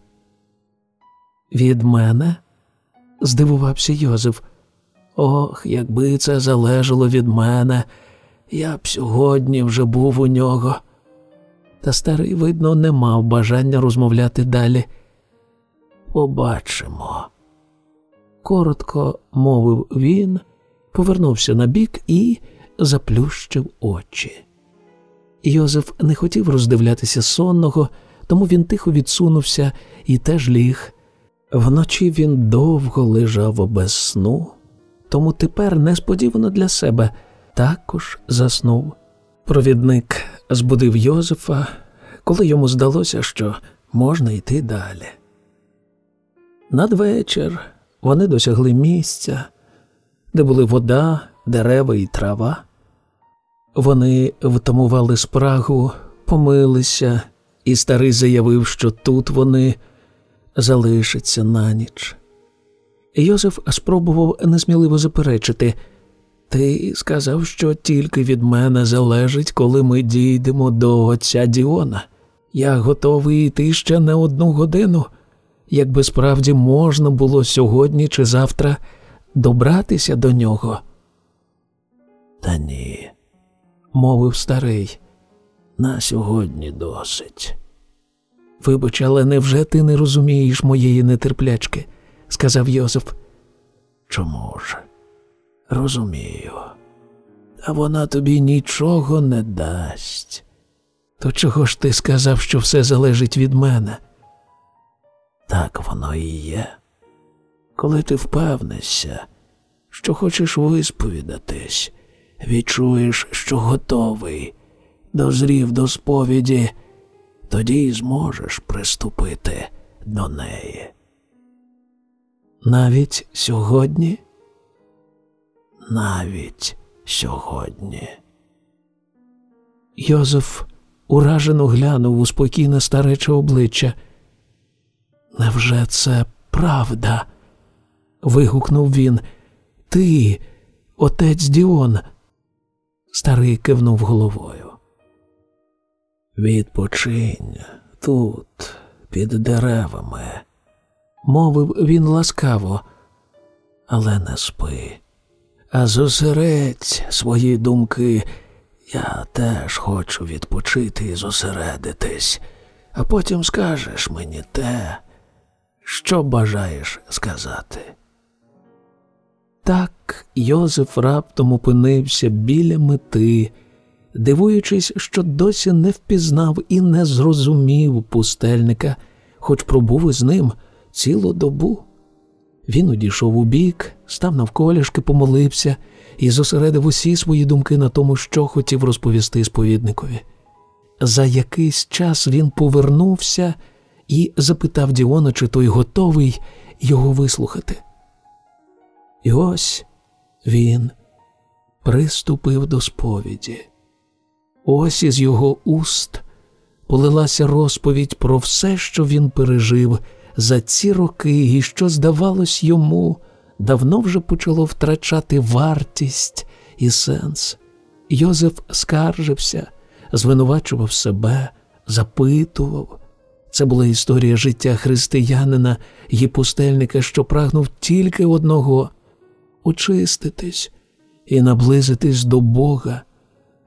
A: Від мене? здивувався Йозеф. Ох, якби це залежало від мене, я б сьогодні вже був у нього. Та старий, видно, не мав бажання розмовляти далі. Побачимо. Коротко мовив він, повернувся на бік і заплющив очі. Йозеф не хотів роздивлятися сонного, тому він тихо відсунувся і теж ліг. Вночі він довго лежав без сну, тому тепер несподівано для себе також заснув. Провідник збудив Йозефа, коли йому здалося, що можна йти далі. Надвечір вони досягли місця, де були вода, дерева і трава. Вони втамували спрагу, помилися, і старий заявив, що тут вони залишаться на ніч. Йозеф спробував несміливо заперечити. Ти сказав, що тільки від мене залежить, коли ми дійдемо до отця Діона. Я готовий йти ще не одну годину, якби справді можна було сьогодні чи завтра добратися до нього. Та ні, мовив старий, на сьогодні досить. Вибач, але невже ти не розумієш моєї нетерплячки? Сказав Йозеф. Чому ж? Розумію, а вона тобі нічого не дасть. То чого ж ти сказав, що все залежить від мене? Так воно і є. Коли ти впевнишся, що хочеш висповідатись, відчуєш, що готовий, дозрів до сповіді, тоді й зможеш приступити до неї. Навіть сьогодні? Навіть сьогодні. Йозеф уражено глянув у спокійне старече обличчя. Невже це правда? вигукнув він. Ти, отець Діон. Старий кивнув головою. Відпочинь тут, під деревами, мовив він ласкаво, але не спи, а зосередь свої думки. Я теж хочу відпочити і зосередитись, а потім скажеш мені те, що бажаєш сказати. Так Йозеф раптом опинився біля мети дивуючись, що досі не впізнав і не зрозумів пустельника, хоч пробув із ним цілу добу. Він одійшов у бік, став навколішки, помолився і зосередив усі свої думки на тому, що хотів розповісти сповідникові. За якийсь час він повернувся і запитав Діона, чи той готовий його вислухати. І ось він приступив до сповіді. Ось із його уст полилася розповідь про все, що він пережив за ці роки, і що, здавалось, йому давно вже почало втрачати вартість і сенс. Йозеф скаржився, звинувачував себе, запитував. Це була історія життя християнина і пустельника, що прагнув тільки одного очиститись і наблизитись до Бога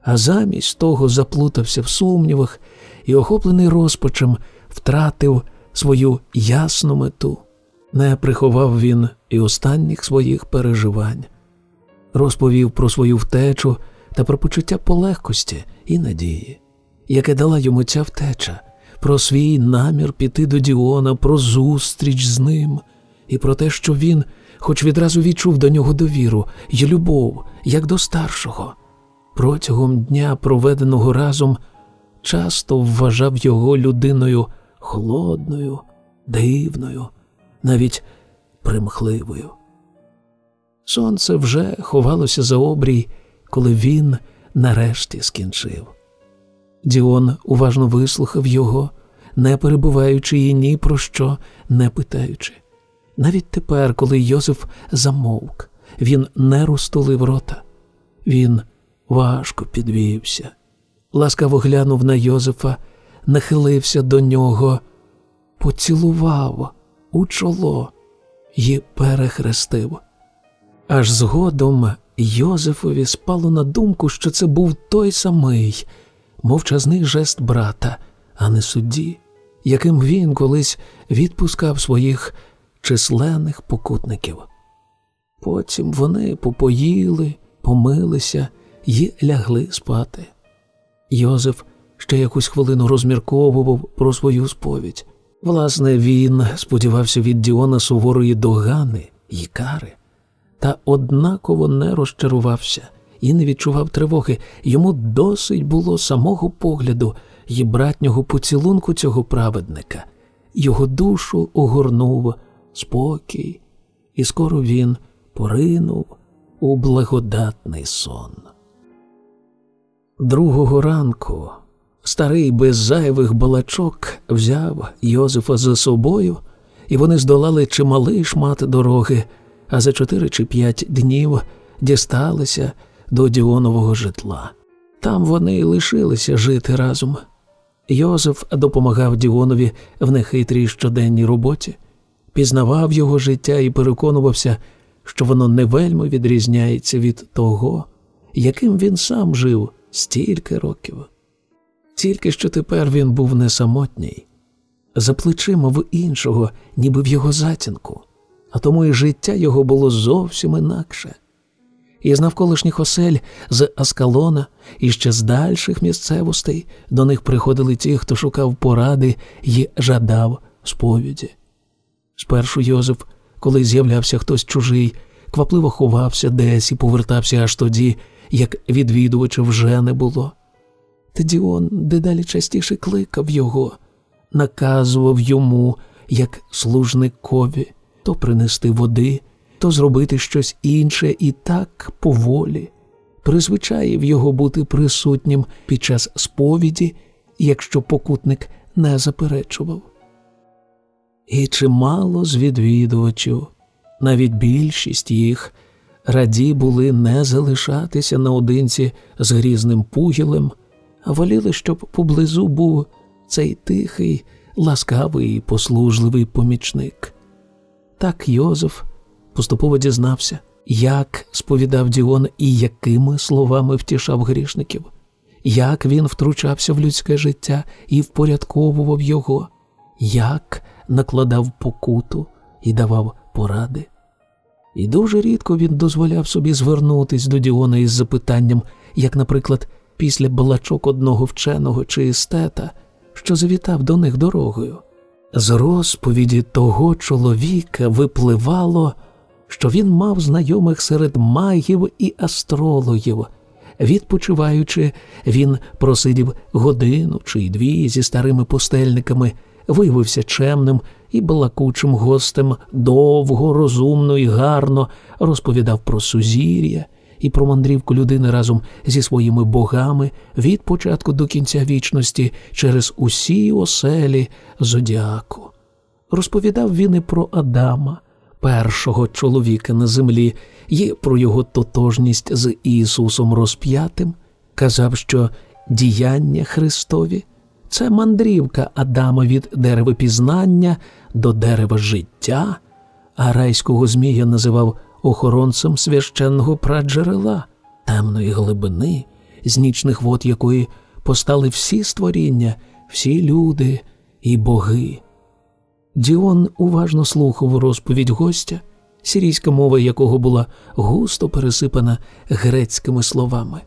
A: а замість того заплутався в сумнівах і, охоплений розпачем, втратив свою ясну мету. Не приховав він і останніх своїх переживань, розповів про свою втечу та про почуття полегкості і надії, яке дала йому ця втеча, про свій намір піти до Діона, про зустріч з ним, і про те, що він, хоч відразу відчув до нього довіру й любов, як до старшого, протягом дня, проведеного разом, часто вважав його людиною холодною, дивною, навіть примхливою. Сонце вже ховалося за обрій, коли він нарешті скінчив. Діон уважно вислухав його, не перебуваючи і ні про що не питаючи. Навіть тепер, коли Йозеф замовк, він не розтулив рота. Він важко підвівся, ласкаво глянув на Йозефа, нахилився до нього, поцілував у чоло і перехрестив. Аж згодом Йозефові спало на думку, що це був той самий мовчазний жест брата, а не судді, яким він колись відпускав своїх численних покутників. Потім вони попоїли, помилися і лягли спати. Йозеф ще якусь хвилину розмірковував про свою сповідь. Власне, він сподівався від Діона суворої догани й кари, та однаково не розчарувався і не відчував тривоги. Йому досить було самого погляду й братнього поцілунку цього праведника. Його душу огорнув спокій, і скоро він поринув у благодатний сон. Другого ранку старий без зайвих балачок взяв Йозефа за собою, і вони здолали чималий шмат дороги, а за чотири чи п'ять днів дісталися до Діонового житла. Там вони лишилися жити разом. Йозеф допомагав Діонові в нехитрій щоденній роботі, пізнавав його життя і переконувався, що воно не вельми відрізняється від того, яким він сам жив стільки років. Тільки що тепер він був не самотній, за плечима в іншого, ніби в його затінку, а тому і життя його було зовсім інакше. Із навколишніх осель з Аскалона і ще з дальших місцевостей до них приходили ті, хто шукав поради і жадав сповіді. Спершу Йозеф, коли з'являвся хтось чужий, квапливо ховався десь і повертався аж тоді, як відвідувача вже не було. Тедіон дедалі частіше кликав його, наказував йому, як служникові, то принести води, то зробити щось інше і так поволі, призвичаїв його бути присутнім під час сповіді, якщо покутник не заперечував. І чимало з відвідувачів, навіть більшість їх, раді були не залишатися наодинці з грізним пугілем, воліли, щоб поблизу був цей тихий, ласкавий і послужливий помічник. Так Йозеф поступово дізнався, як сповідав Діон і якими словами втішав грішників, як він втручався в людське життя і впорядковував його, як накладав покуту і давав поради. І дуже рідко він дозволяв собі звернутись до Діона із запитанням, як, наприклад, після балачок одного вченого чи естета, що завітав до них дорогою. З розповіді того чоловіка випливало, що він мав знайомих серед магів і астрологів. Відпочиваючи, він просидів годину чи дві зі старими пустельниками, виявився чемним і балакучим гостем довго, розумно і гарно розповідав про сузір'я і про мандрівку людини разом зі своїми богами від початку до кінця вічності через усі оселі зодіаку. Розповідав він і про Адама, першого чоловіка на землі, і про його тотожність з Ісусом розп'ятим, казав, що діяння Христові це мандрівка Адама від дерева пізнання до дерева життя, а райського Змія називав охоронцем священного праджерела, темної глибини, з нічних вод якої постали всі створіння, всі люди і боги. Діон уважно слухав розповідь гостя, сирійська мова якого була густо пересипана грецькими словами.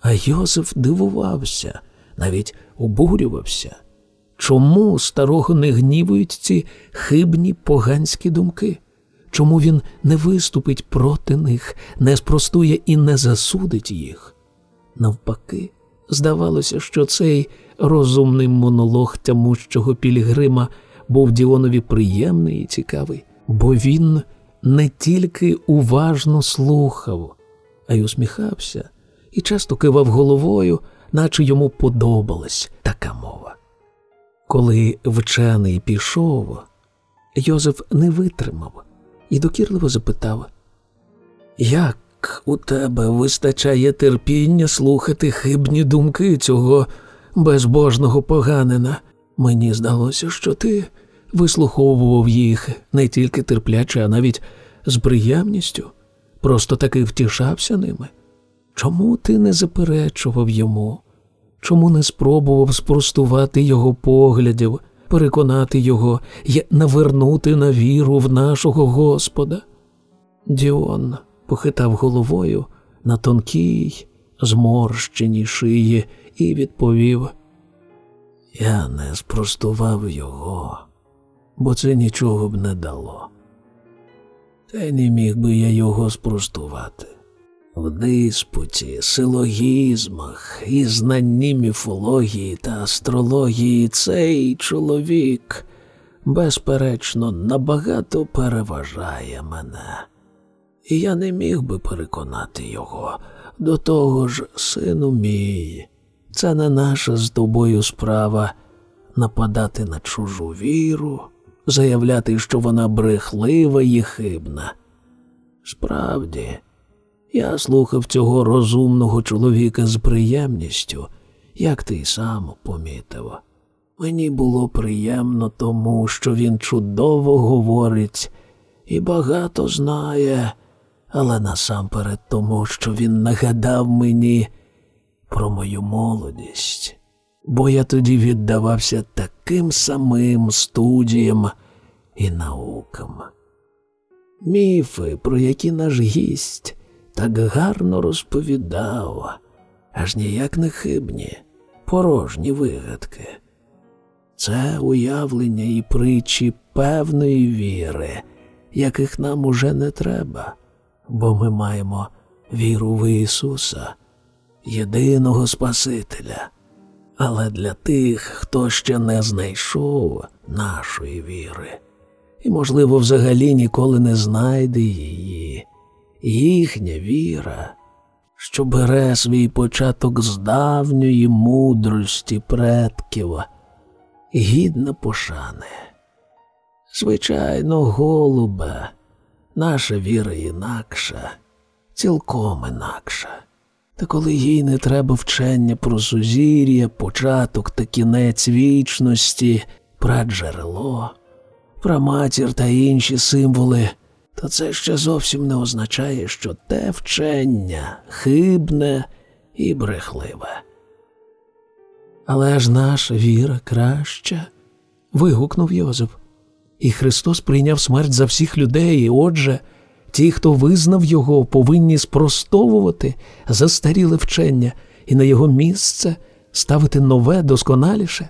A: А Йосиф дивувався, навіть обурювався. Чому старого не гнівують ці хибні поганські думки? Чому він не виступить проти них, не спростує і не засудить їх? Навпаки, здавалося, що цей розумний монолог тямущого Пілігрима був Діонові приємний і цікавий, бо він не тільки уважно слухав, а й усміхався і часто кивав головою, наче йому подобалась така мова. Коли вчений пішов, Йозеф не витримав і докірливо запитав, Як у тебе вистачає терпіння слухати хибні думки цього безбожного поганина? Мені здалося, що ти вислуховував їх не тільки терпляче, а навіть з приємністю, просто таки втішався ними. Чому ти не заперечував йому? Чому не спробував спростувати його поглядів, переконати його і навернути на віру в нашого Господа? Діон похитав головою на тонкій, зморщеній шиї і відповів: Я не спростував його, бо це нічого б не дало. Та не міг би я його спростувати. В диспуті, силогізмах і знанні міфології та астрології цей чоловік, безперечно, набагато переважає мене, і я не міг би переконати його. До того ж, сину мій, це не наша з тобою справа нападати на чужу віру, заявляти, що вона брехлива і хибна. Справді. Я слухав цього розумного чоловіка з приємністю, як ти й сам помітив. Мені було приємно тому, що він чудово говорить і багато знає, але насамперед тому, що він нагадав мені про мою молодість, бо я тоді віддавався таким самим студіям і наукам. Міфи, про які наш гість так гарно розповідав, аж ніяк не хибні, порожні вигадки. Це уявлення і притчі певної віри, яких нам уже не треба, бо ми маємо віру в Ісуса, єдиного Спасителя. Але для тих, хто ще не знайшов нашої віри, і, можливо, взагалі ніколи не знайде її, їхня віра, що бере свій початок з давньої мудрості предків, гідна пошани. Звичайно, голубе, наша віра інакша, цілком інакша. Та коли їй не треба вчення про сузір'я, початок та кінець вічності, про джерело, про та інші символи, то це ще зовсім не означає, що те вчення хибне і брехливе. Але ж наша віра краща. вигукнув Йозеф. І Христос прийняв смерть за всіх людей, і отже, ті, хто визнав його, повинні спростовувати застаріле вчення і на його місце ставити нове досконаліше.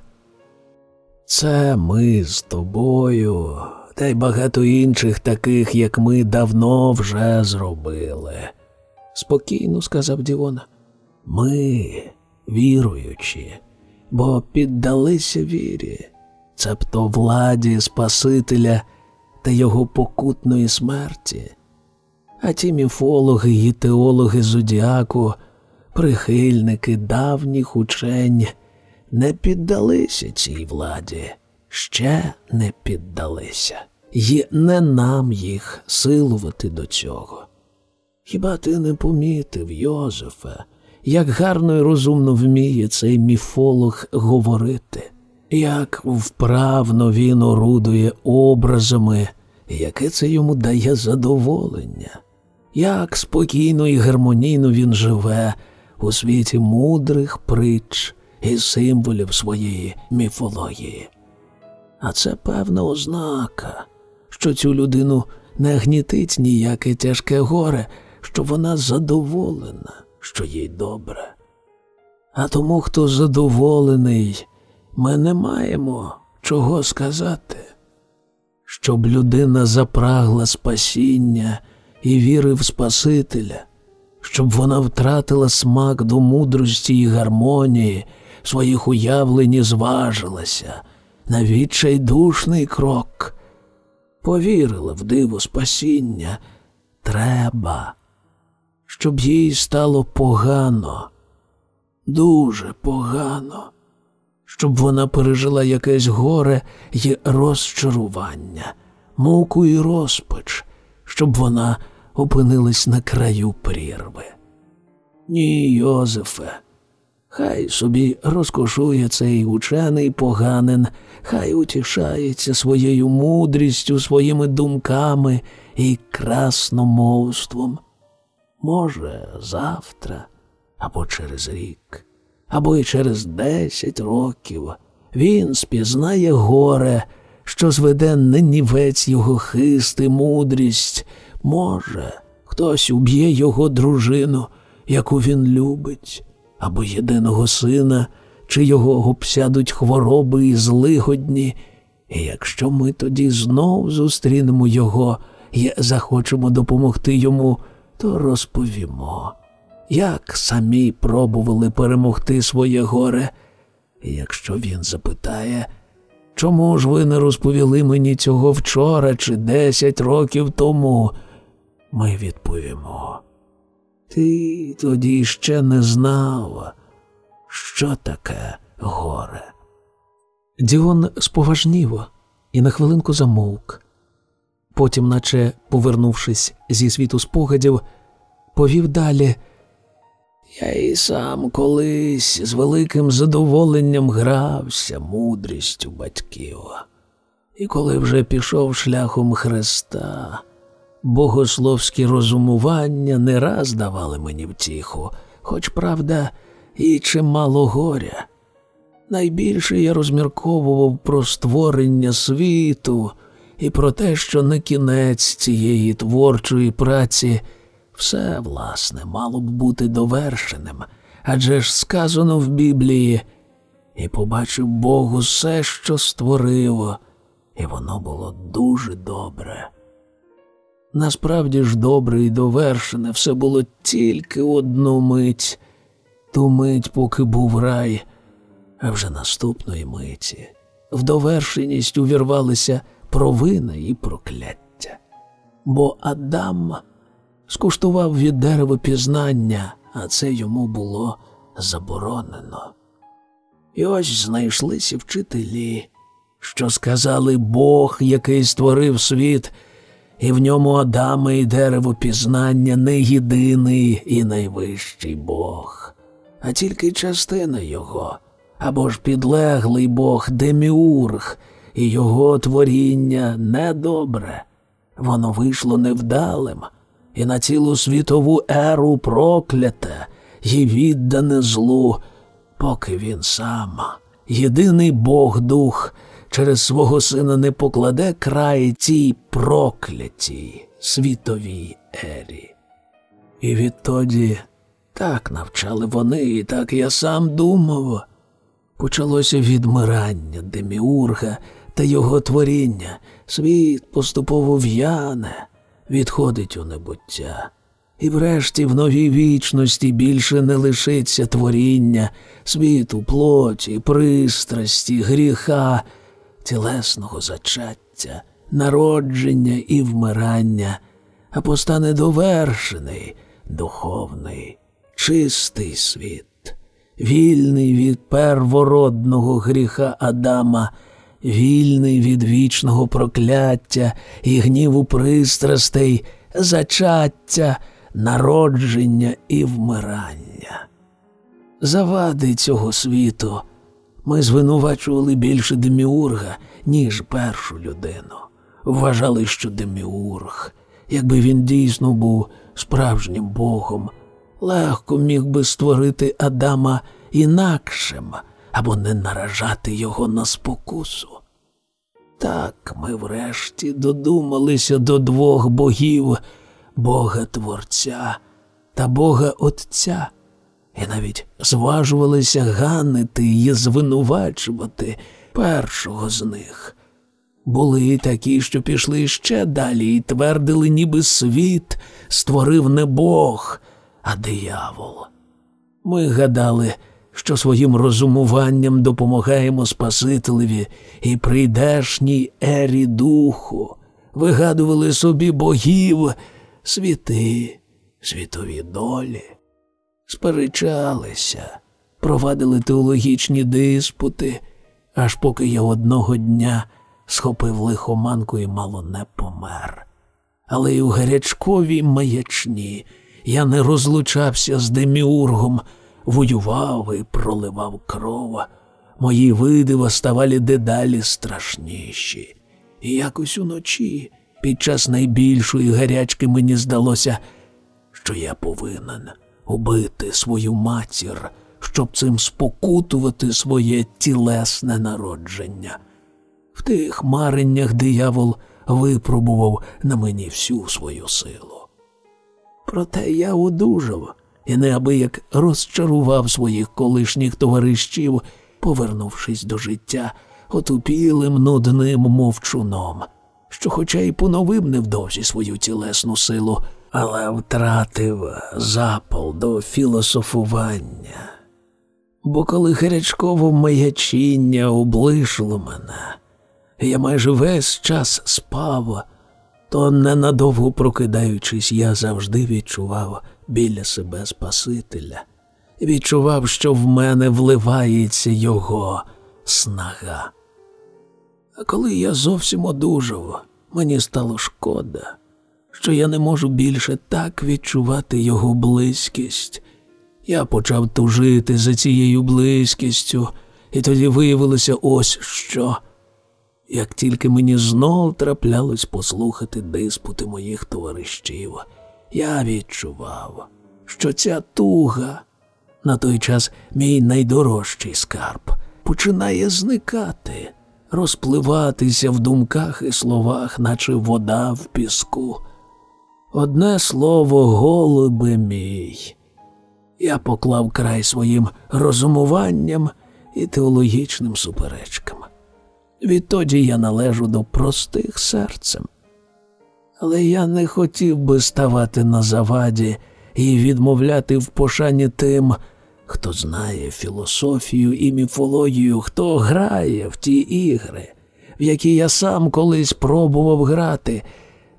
A: Це ми з тобою та й багато інших таких, як ми, давно вже зробили. Спокійно сказав Діона. Ми, віруючі, бо піддалися вірі, цебто владі Спасителя та його покутної смерті. А ті міфологи і теологи зодіаку, прихильники давніх учень, не піддалися цій владі, ще не піддалися і не нам їх силувати до цього. Хіба ти не помітив, Йозефе, як гарно і розумно вміє цей міфолог говорити, як вправно він орудує образами, яке це йому дає задоволення, як спокійно і гармонійно він живе у світі мудрих притч і символів своєї міфології. А це певна ознака, що цю людину не гнітить ніяке тяжке горе, що вона задоволена, що їй добре. А тому, хто задоволений, ми не маємо чого сказати, щоб людина запрагла спасіння і віри в Спасителя, щоб вона втратила смак до мудрості і гармонії, своїх уявленні зважилася на відчайдушний крок, повірила в диво спасіння, треба, щоб їй стало погано, дуже погано, щоб вона пережила якесь горе й розчарування, муку і розпач, щоб вона опинилась на краю прірви. Ні, Йозефе, хай собі розкошує цей учений поганин, хай утішається своєю мудрістю, своїми думками і красномовством. Може, завтра, або через рік, або й через десять років він спізнає горе, що зведе ненівець його хист і мудрість. Може, хтось уб'є його дружину, яку він любить, або єдиного сина, чи його обсядуть хвороби і злигодні. І якщо ми тоді знов зустрінемо його і захочемо допомогти йому, то розповімо, як самі пробували перемогти своє горе. І якщо він запитає, чому ж ви не розповіли мені цього вчора чи десять років тому, ми відповімо. Ти тоді ще не знав, що таке горе. Діон споважнів і на хвилинку замовк. Потім, наче повернувшись зі світу спогадів, повів далі. Я і сам колись з великим задоволенням грався мудрістю батьків. І коли вже пішов шляхом Христа, богословські розумування не раз давали мені втіху, хоч, правда, і чимало горя. Найбільше я розмірковував про створення світу і про те, що на кінець цієї творчої праці все, власне, мало б бути довершеним, адже ж сказано в Біблії, і побачив Бог усе, що створив, і воно було дуже добре. Насправді ж добре і довершене все було тільки одну мить, ту мить, поки був рай, а вже наступної миті в довершеність увірвалися провина і прокляття. Бо Адам скуштував від дерева пізнання, а це йому було заборонено. І ось знайшлися вчителі, що сказали Бог, який створив світ і в ньому Адама і дерево пізнання не єдиний і найвищий Бог, а тільки частина його, або ж підлеглий Бог Деміург, і його творіння недобре. Воно вийшло невдалим, і на цілу світову еру прокляте і віддане злу, поки він сам, єдиний Бог дух через свого сина не покладе край цій проклятій світовій ері. І відтоді так навчали вони, і так я сам думав. Почалося відмирання Деміурга та його творіння. Світ поступово в'яне, відходить у небуття. І врешті в новій вічності більше не лишиться творіння, світу, плоті, пристрасті, гріха тілесного зачаття, народження і вмирання, а постане довершений, духовний, чистий світ, вільний від первородного гріха Адама, вільний від вічного прокляття і гніву пристрастей, зачаття, народження і вмирання. Завади цього світу ми звинувачували більше Деміурга, ніж першу людину. Вважали, що Деміург, якби він дійсно був справжнім богом, легко міг би створити Адама інакшим або не наражати його на спокусу. Так ми врешті додумалися до двох богів Бога Творця та Бога Отця, і навіть зважувалися ганити і звинувачувати першого з них. Були і такі, що пішли ще далі і твердили, ніби світ створив не Бог, а диявол. Ми гадали, що своїм розумуванням допомагаємо Спасителеві і прийдешній ері духу, вигадували собі богів, світи, світові долі, сперечалися, провадили теологічні диспути, аж поки я одного дня схопив лихоманку і мало не помер. Але й у гарячковій маячні я не розлучався з деміургом, воював і проливав кров. Мої видива ставали дедалі страшніші. І якось уночі, під час найбільшої гарячки, мені здалося, що я повинен убити свою матір, щоб цим спокутувати своє тілесне народження. В тих мареннях диявол випробував на мені всю свою силу. Проте я одужав і неабияк розчарував своїх колишніх товаришів, повернувшись до життя отупілим нудним мовчуном, що, хоча й поновив невдовзі свою тілесну силу, але втратив запал до філософування. Бо коли гарячкове маячіння облишило мене, я майже весь час спав, то ненадовго прокидаючись, я завжди відчував біля себе Спасителя, відчував, що в мене вливається його снага. А коли я зовсім одужав, мені стало шкода, що я не можу більше так відчувати його близькість. Я почав тужити за цією близькістю, і тоді виявилося ось що. Як тільки мені знов траплялось послухати диспути моїх товаришів, я відчував, що ця туга, на той час мій найдорожчий скарб, починає зникати, розпливатися в думках і словах, наче вода в піску. Одне слово, голубе мій. Я поклав край своїм розумуванням і теологічним суперечкам. Відтоді я належу до простих серцем. Але я не хотів би ставати на заваді і відмовляти в пошані тим, хто знає філософію і міфологію, хто грає в ті ігри, в які я сам колись пробував грати,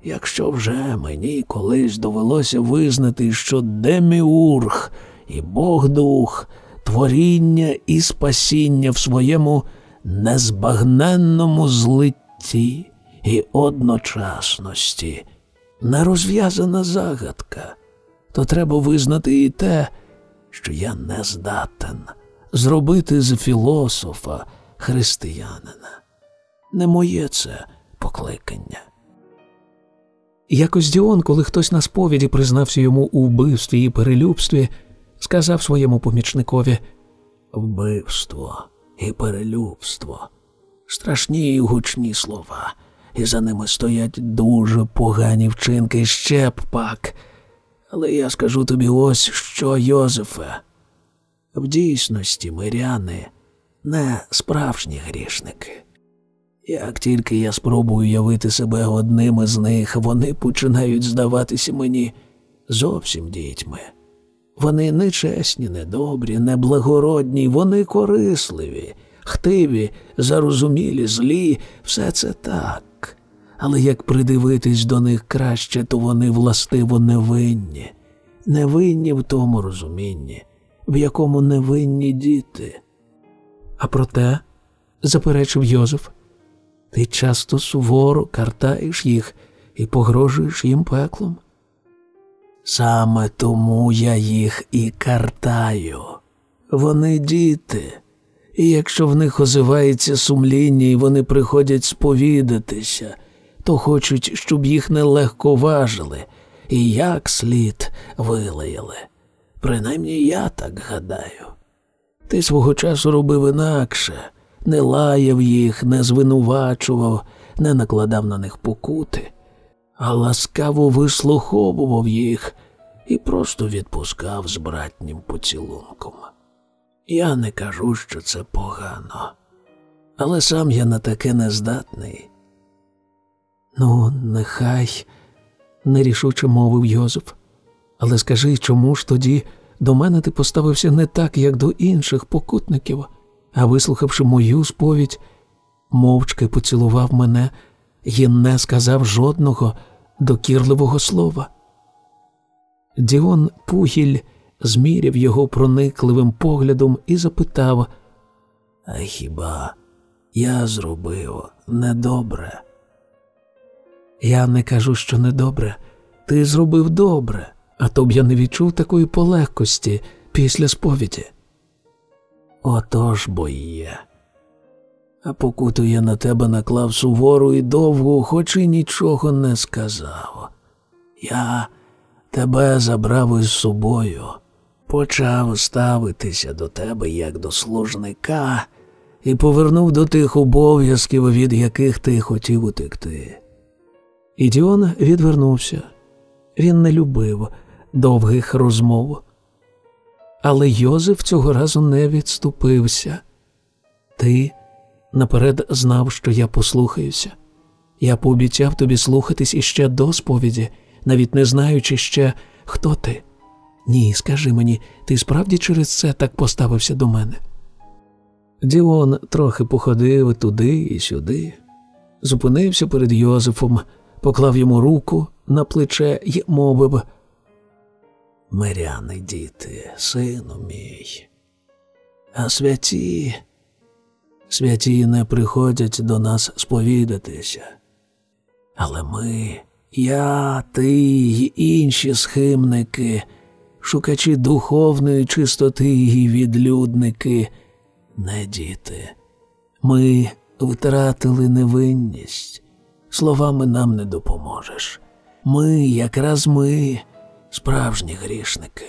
A: якщо вже мені колись довелося визнати, що Деміург і Бог Дух, творіння і спасіння в своєму незбагненному злитті і одночасності, нерозв'язана загадка, то треба визнати і те, що я не здатен зробити з філософа християнина. Не моє це покликання. Якось Діон, коли хтось на сповіді признався йому у вбивстві і перелюбстві, сказав своєму помічникові Вбивство і перелюбство страшні і гучні слова, і за ними стоять дуже погані вчинки ще б пак. Але я скажу тобі ось що, Йозефе. В дійсності миряни не справжні грішники. Як тільки я спробую явити себе одним із них, вони починають здаватися мені зовсім дітьми. Вони нечесні, недобрі, неблагородні, вони корисливі, хтиві, зарозумілі, злі, все це так. Але як придивитись до них краще, то вони властиво невинні, невинні в тому розумінні, в якому невинні діти. А проте, заперечив Йозеф, ти часто суворо картаєш їх і погрожуєш їм пеклом. Саме тому я їх і картаю. Вони діти, і якщо в них озивається сумління і вони приходять сповідатися, то хочуть, щоб їх нелегко важили і як слід вилаяли. Принаймні я так гадаю. Ти свого часу робив інакше, не лаяв їх, не звинувачував, не накладав на них покути, а ласкаво вислуховував їх і просто відпускав з братнім поцілунком. Я не кажу, що це погано, але сам я на таке не здатний. Ну, нехай, нерішуче мовив Йозеф. Але скажи, чому ж тоді до мене ти поставився не так, як до інших покутників, а вислухавши мою сповідь, мовчки поцілував мене і не сказав жодного докірливого слова. Діон Пугіль зміряв його проникливим поглядом і запитав А хіба я зробив недобре? Я не кажу, що недобре. Ти зробив добре, а то б я не відчув такої полегкості після сповіді. Отож бо є. А покуту я на тебе наклав сувору і довгу, хоч і нічого не сказав. Я тебе забрав із собою, почав ставитися до тебе як до служника і повернув до тих обов'язків, від яких ти хотів утекти. Ідіон відвернувся. Він не любив довгих розмов. Але Йозеф цього разу не відступився. Ти наперед знав, що я послухаюся. Я пообіцяв тобі слухатись іще до сповіді, навіть не знаючи ще, хто ти. Ні, скажи мені, ти справді через це так поставився до мене. Діон трохи походив туди і сюди, зупинився перед Йозефом, поклав йому руку на плече і мовив Миряни діти, сину мій, а святі, святі не приходять до нас сповідатися. Але ми, я, ти й інші схимники, шукачі духовної чистоти і відлюдники, не діти. Ми втратили невинність, словами нам не допоможеш. Ми, якраз ми, справжні грішники,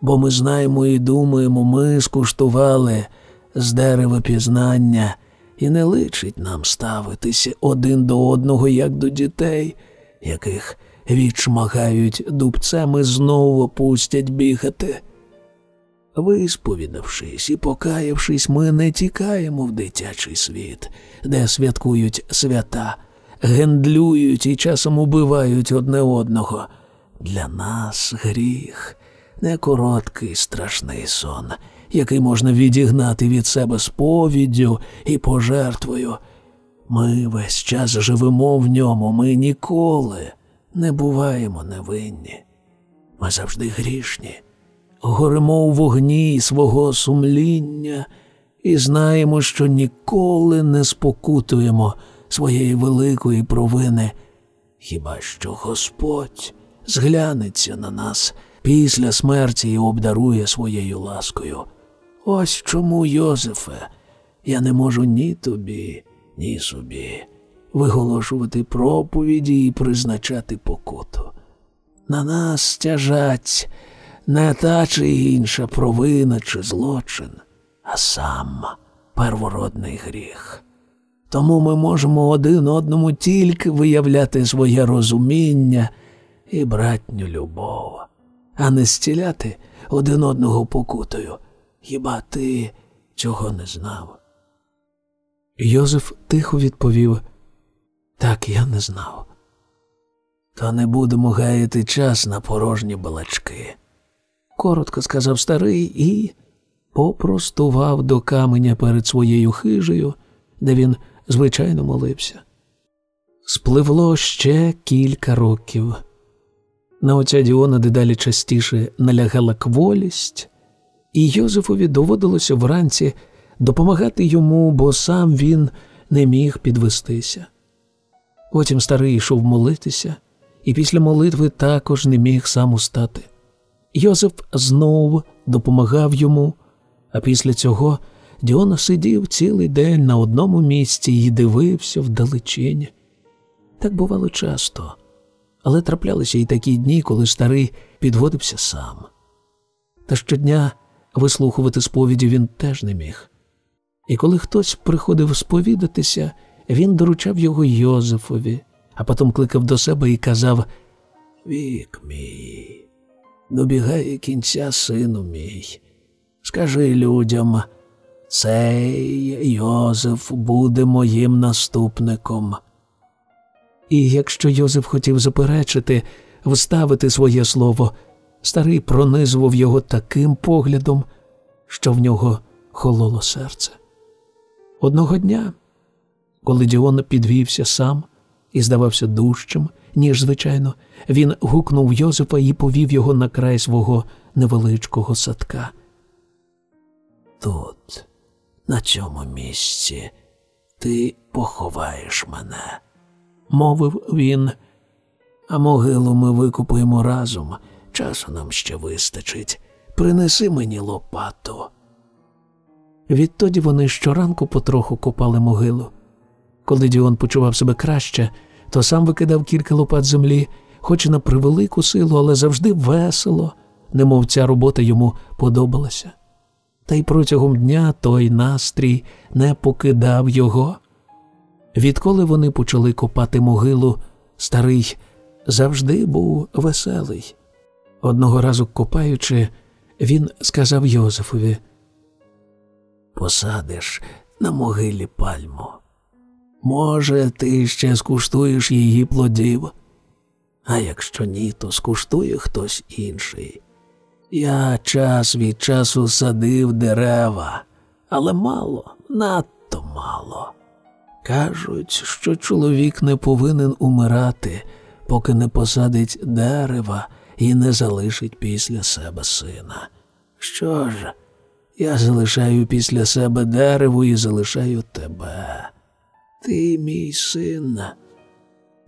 A: бо ми знаємо і думаємо, ми скуштували з дерева пізнання, і не личить нам ставитися один до одного, як до дітей, яких відшмагають дубцем і знову пустять бігати. Висповідавшись і покаявшись, ми не тікаємо в дитячий світ, де святкують свята, гендлюють і часом убивають одне одного. Для нас гріх не короткий страшний сон, який можна відігнати від себе сповіддю і пожертвою. Ми весь час живемо в ньому, ми ніколи не буваємо невинні. Ми завжди грішні, горимо у вогні свого сумління і знаємо, що ніколи не спокутуємо своєї великої провини, хіба що Господь зглянеться на нас після смерті і обдарує своєю ласкою. Ось чому, Йозефе, я не можу ні тобі, ні собі виголошувати проповіді і призначати покуту. На нас стяжать не та чи інша провина чи злочин, а сам первородний гріх. Тому ми можемо один одному тільки виявляти своє розуміння і братню любов, а не стіляти один одного покутою. Хіба ти цього не знав? Йозеф тихо відповів так я не знав. То не будемо гаяти час на порожні балачки, коротко сказав старий і попростував до каменя перед своєю хижею, де він звичайно молився. Спливло ще кілька років. На отця Діона дедалі частіше налягала кволість, і Йозефові доводилося вранці допомагати йому, бо сам він не міг підвестися. Потім старий йшов молитися, і після молитви також не міг сам устати. Йозеф знову допомагав йому, а після цього Діона сидів цілий день на одному місці і дивився вдалечінь. Так бувало часто, але траплялися і такі дні, коли старий підводився сам. Та щодня вислухувати сповіді він теж не міг. І коли хтось приходив сповідатися, він доручав його Йозефові, а потім кликав до себе і казав Вік мій, добігає кінця сину мій. Скажи людям, цей Йозеф буде моїм наступником. І якщо Йозеф хотів заперечити, вставити своє слово, старий пронизував його таким поглядом, що в нього хололо серце. Одного дня, коли Діон підвівся сам і здавався дужчим, ніж звичайно, він гукнув Йозефа і повів його на край свого невеличкого садка. Тут, на цьому місці, ти поховаєш мене, мовив він, а могилу ми викупуємо разом. Часу нам ще вистачить. Принеси мені лопату. Відтоді вони щоранку потроху копали могилу. Коли Діон почував себе краще, то сам викидав кілька лопат землі, хоч і на превелику силу, але завжди весело, немов ця робота йому подобалася. Та й протягом дня той настрій не покидав його. Відколи вони почали копати могилу, старий завжди був веселий. Одного разу копаючи, він сказав Йозефові Посадиш на могилі пальму. Може, ти ще скуштуєш її плодів, а якщо ні, то скуштує хтось інший. Я час від часу садив дерева, але мало, надто мало. Кажуть, що чоловік не повинен умирати, поки не посадить дерева і не залишить після себе сина. Що ж, я залишаю після себе дерево і залишаю тебе. Ти мій син.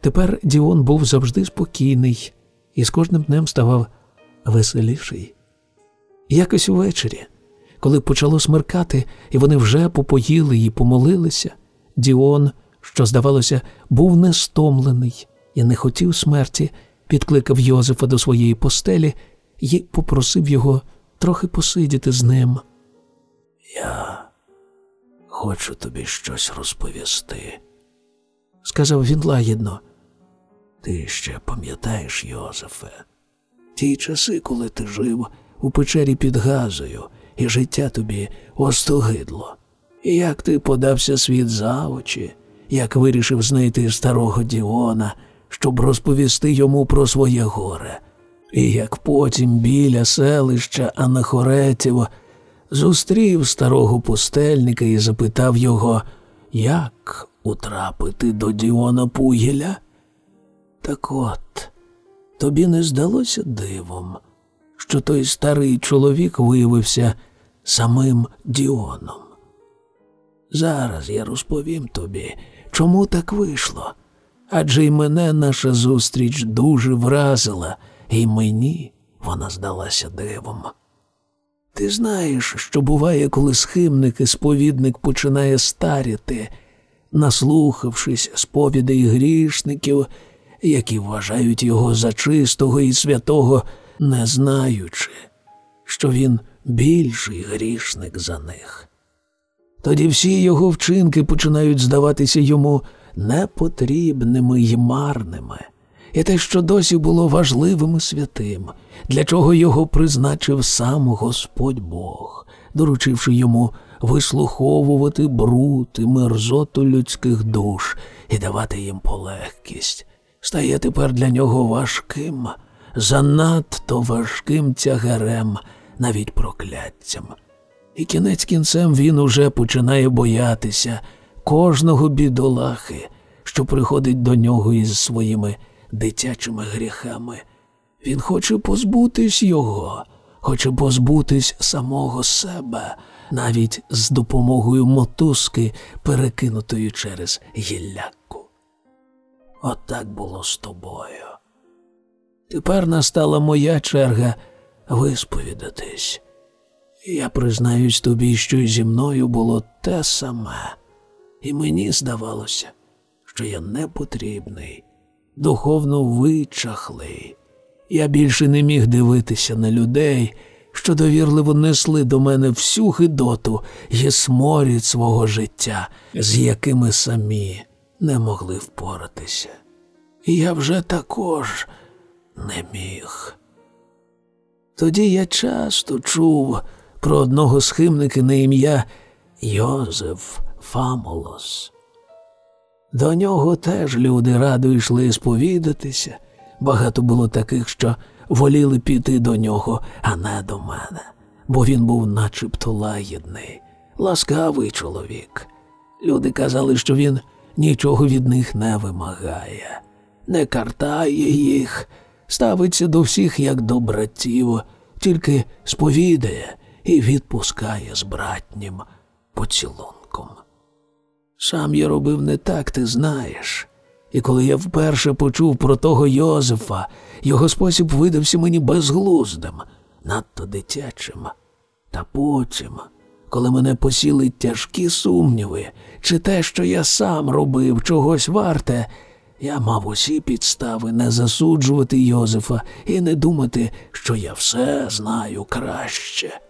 A: Тепер Діон був завжди спокійний і з кожним днем ставав веселіший. Якось увечері, коли почало смеркати, і вони вже попоїли і помолилися, Діон, що, здавалося, був нестомлений і не хотів смерті, підкликав Йозефа до своєї постелі і попросив його трохи посидіти з ним. Я хочу тобі щось розповісти, сказав він лагідно. Ти ще пам'ятаєш, Йозефе, ті часи, коли ти жив у печері під газою, і життя тобі остогидло, як ти подався світ за очі, як вирішив знайти старого Діона, щоб розповісти йому про своє горе, і як потім біля селища Анахоретів зустрів старого пустельника і запитав його, як утрапити до Діона Пугіля? Так от, тобі не здалося дивом, що той старий чоловік виявився самим Діоном. Зараз я розповім тобі, чому так вийшло. Адже й мене наша зустріч дуже вразила, і мені вона здалася дивом. Ти знаєш, що буває, коли схимник і сповідник починає старіти, наслухавшись сповідей грішників, які вважають його за чистого і святого, не знаючи, що він більший грішник за них. Тоді всі його вчинки починають здаватися йому непотрібними й марними, і те, що досі було важливим і святим, для чого його призначив сам Господь Бог, доручивши йому вислуховувати бруд і мерзоту людських душ і давати їм полегкість, стає тепер для нього важким, занадто важким тягарем, навіть прокляттям. І кінець кінцем він уже починає боятися кожного бідолахи, що приходить до нього із своїми дитячими гріхами. Він хоче позбутись його, хоче позбутись самого себе, навіть з допомогою мотузки, перекинутої через гілляку. Отак було з тобою. Тепер настала моя черга висповідатись. Я признаюсь тобі, що зі мною було те саме, і мені здавалося, що я не потрібний, духовно вичахлий. Я більше не міг дивитися на людей, що довірливо несли до мене всю гидоту і сморід свого життя, з якими самі не могли впоратися. І я вже також не міг. Тоді я часто чув про одного схимника на ім'я Йозеф Фамолос. До нього теж люди радо йшли сповідатися. Багато було таких, що воліли піти до нього, а не до мене, бо він був начебто лагідний, ласкавий чоловік. Люди казали, що він нічого від них не вимагає, не картає їх, ставиться до всіх як до братів, тільки сповідає і відпускає з братнім поцілунком. Сам я робив не так, ти знаєш. І коли я вперше почув про того Йозефа, його спосіб видався мені безглуздим, надто дитячим. Та потім, коли мене посіли тяжкі сумніви, чи те, що я сам робив чогось варте, я мав усі підстави не засуджувати Йозефа і не думати, що я все знаю краще.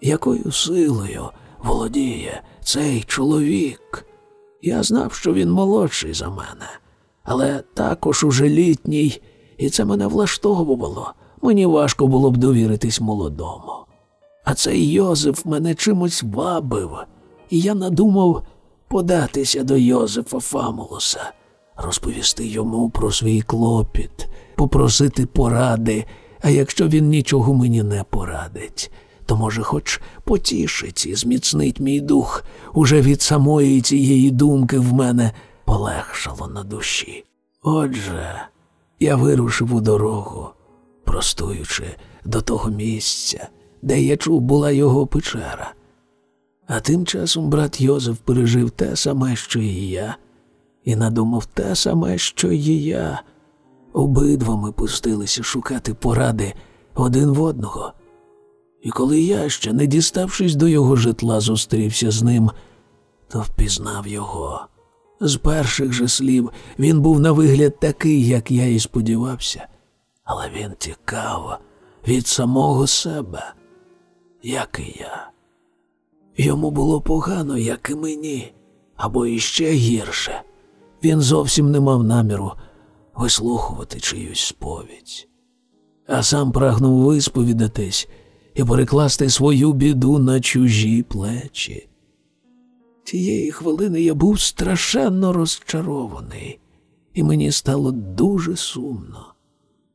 A: Якою силою володіє цей чоловік? Я знав, що він молодший за мене, але також уже літній, і це мене влаштовувало. Мені важко було б довіритись молодому. А цей Йозеф мене чимось вабив, і я надумав податися до Йозефа Фамулоса, розповісти йому про свій клопіт, попросити поради, а якщо він нічого мені не порадить, то, може, хоч потішить і зміцнить мій дух, уже від самої цієї думки в мене полегшало на душі. Отже, я вирушив у дорогу, простуючи до того місця, де я чув була його печера. А тим часом брат Йозеф пережив те саме, що і я, і надумав те саме, що і я. Обидва ми пустилися шукати поради один в одного. І коли я, ще не діставшись до його житла, зустрівся з ним, то впізнав його. З перших же слів він був на вигляд такий, як я і сподівався, але він тікав від самого себе, як і я. Йому було погано, як і мені, або іще гірше. Він зовсім не мав наміру вислухувати чиюсь сповідь, а сам прагнув висповідатись і перекласти свою біду на чужі плечі. Тієї хвилини я був страшенно розчарований, і мені стало дуже сумно.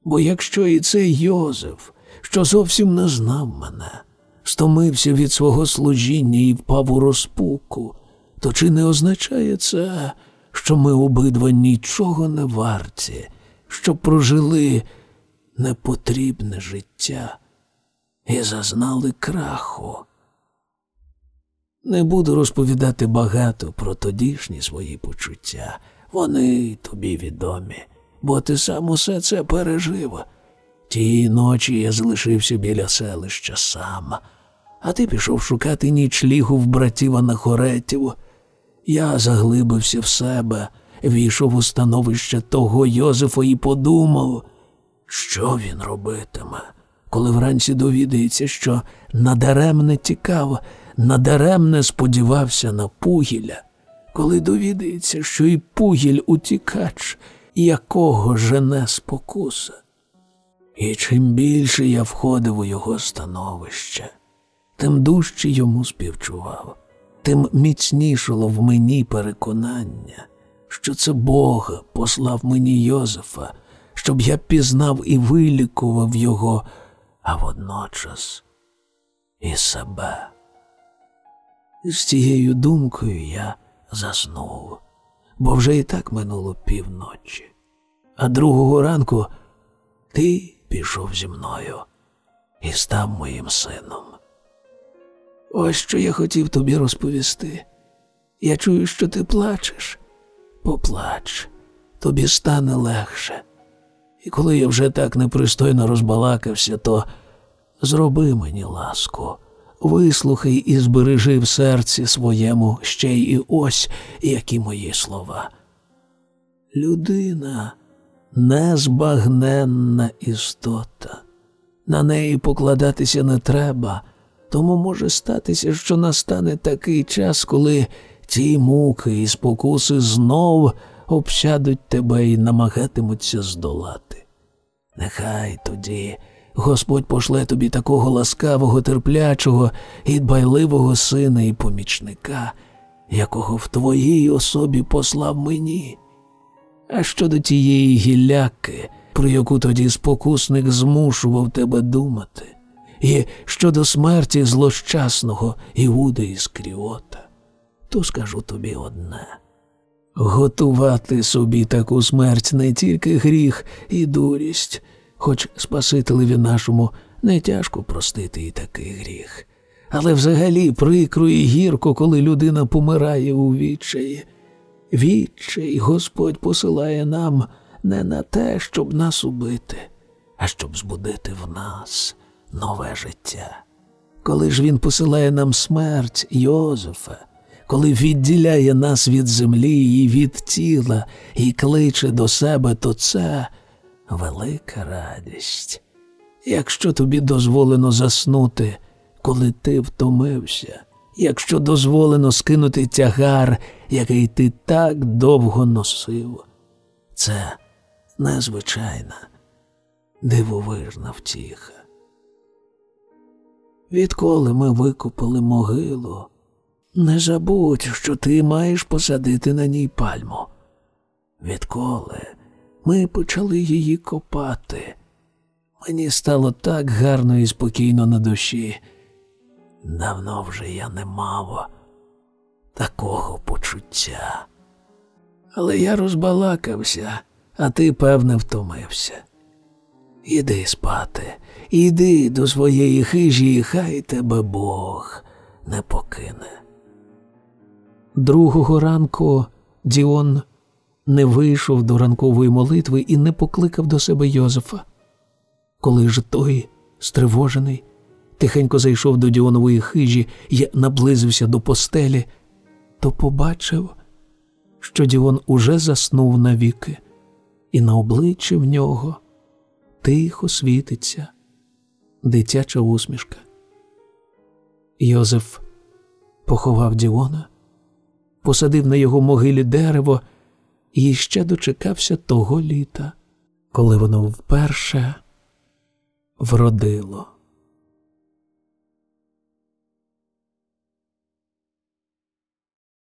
A: Бо якщо і цей Йозеф, що зовсім не знав мене, стомився від свого служіння і впав у розпуку, то чи не означає це, що ми обидва нічого не варті, що прожили непотрібне життя і зазнали краху? Не буду розповідати багато про тодішні свої почуття. Вони тобі відомі, бо ти сам усе це пережив. Тієї ночі я залишився біля селища сам, а ти пішов шукати нічлігу в братів Анахоретів. Я заглибився в себе, війшов у становище того Йозефа і подумав, що він робитиме, коли вранці довідається, що надаремне тікав надаремне сподівався на пугіля, коли довідається, що і пугіль утікач, якого жене спокуса. І чим більше я входив у його становище, тим дужче йому співчував, тим міцнішало в мені переконання, що це Бог послав мені Йозефа, щоб я пізнав і вилікував його, а водночас і себе. З цією думкою я заснув, бо вже і так минуло півночі. А другого ранку ти пішов зі мною і став моїм сином. Ось що я хотів тобі розповісти. Я чую, що ти плачеш. Поплач, тобі стане легше. І коли я вже так непристойно розбалакався, то зроби мені ласку вислухай і збережи в серці своєму ще й ось які мої слова. Людина незбагненна істота, На неї покладатися не треба, тому може статися, що настане такий час, коли ті муки і спокуси знов обсядуть тебе і намагатимуться здолати. Нехай тоді Господь пошле тобі такого ласкавого, терплячого і дбайливого сина і помічника, якого в твоїй особі послав мені. А щодо тієї гілляки, про яку тоді спокусник змушував тебе думати, і щодо смерті злощасного Іуди Іскріота, то скажу тобі одне. Готувати собі таку смерть не тільки гріх і дурість, хоч Спасителеві нашому не тяжко простити і такий гріх. Але взагалі прикро і гірко, коли людина помирає у відчаї. Відчай Господь посилає нам не на те, щоб нас убити, а щоб збудити в нас нове життя. Коли ж Він посилає нам смерть Йозефа, коли відділяє нас від землі і від тіла і кличе до себе, то це велика радість. Якщо тобі дозволено заснути, коли ти втомився, якщо дозволено скинути тягар, який ти так довго носив, це незвичайна, дивовижна втіха. Відколи ми викопали могилу, не забудь, що ти маєш посадити на ній пальму. Відколи ми почали її копати, мені стало так гарно і спокійно на душі. Давно вже я не мав такого почуття. Але я розбалакався, а ти, певне, втомився. Іди спати, іди до своєї хижі, і хай тебе Бог не покине. Другого ранку Діон не вийшов до ранкової молитви і не покликав до себе Йозефа. Коли ж той, стривожений, тихенько зайшов до Діонової хижі і наблизився до постелі, то побачив, що Діон уже заснув навіки, і на обличчі в нього тихо світиться дитяча усмішка. Йозеф поховав Діона, посадив на його могилі дерево і ще дочекався того літа, коли воно вперше вродило.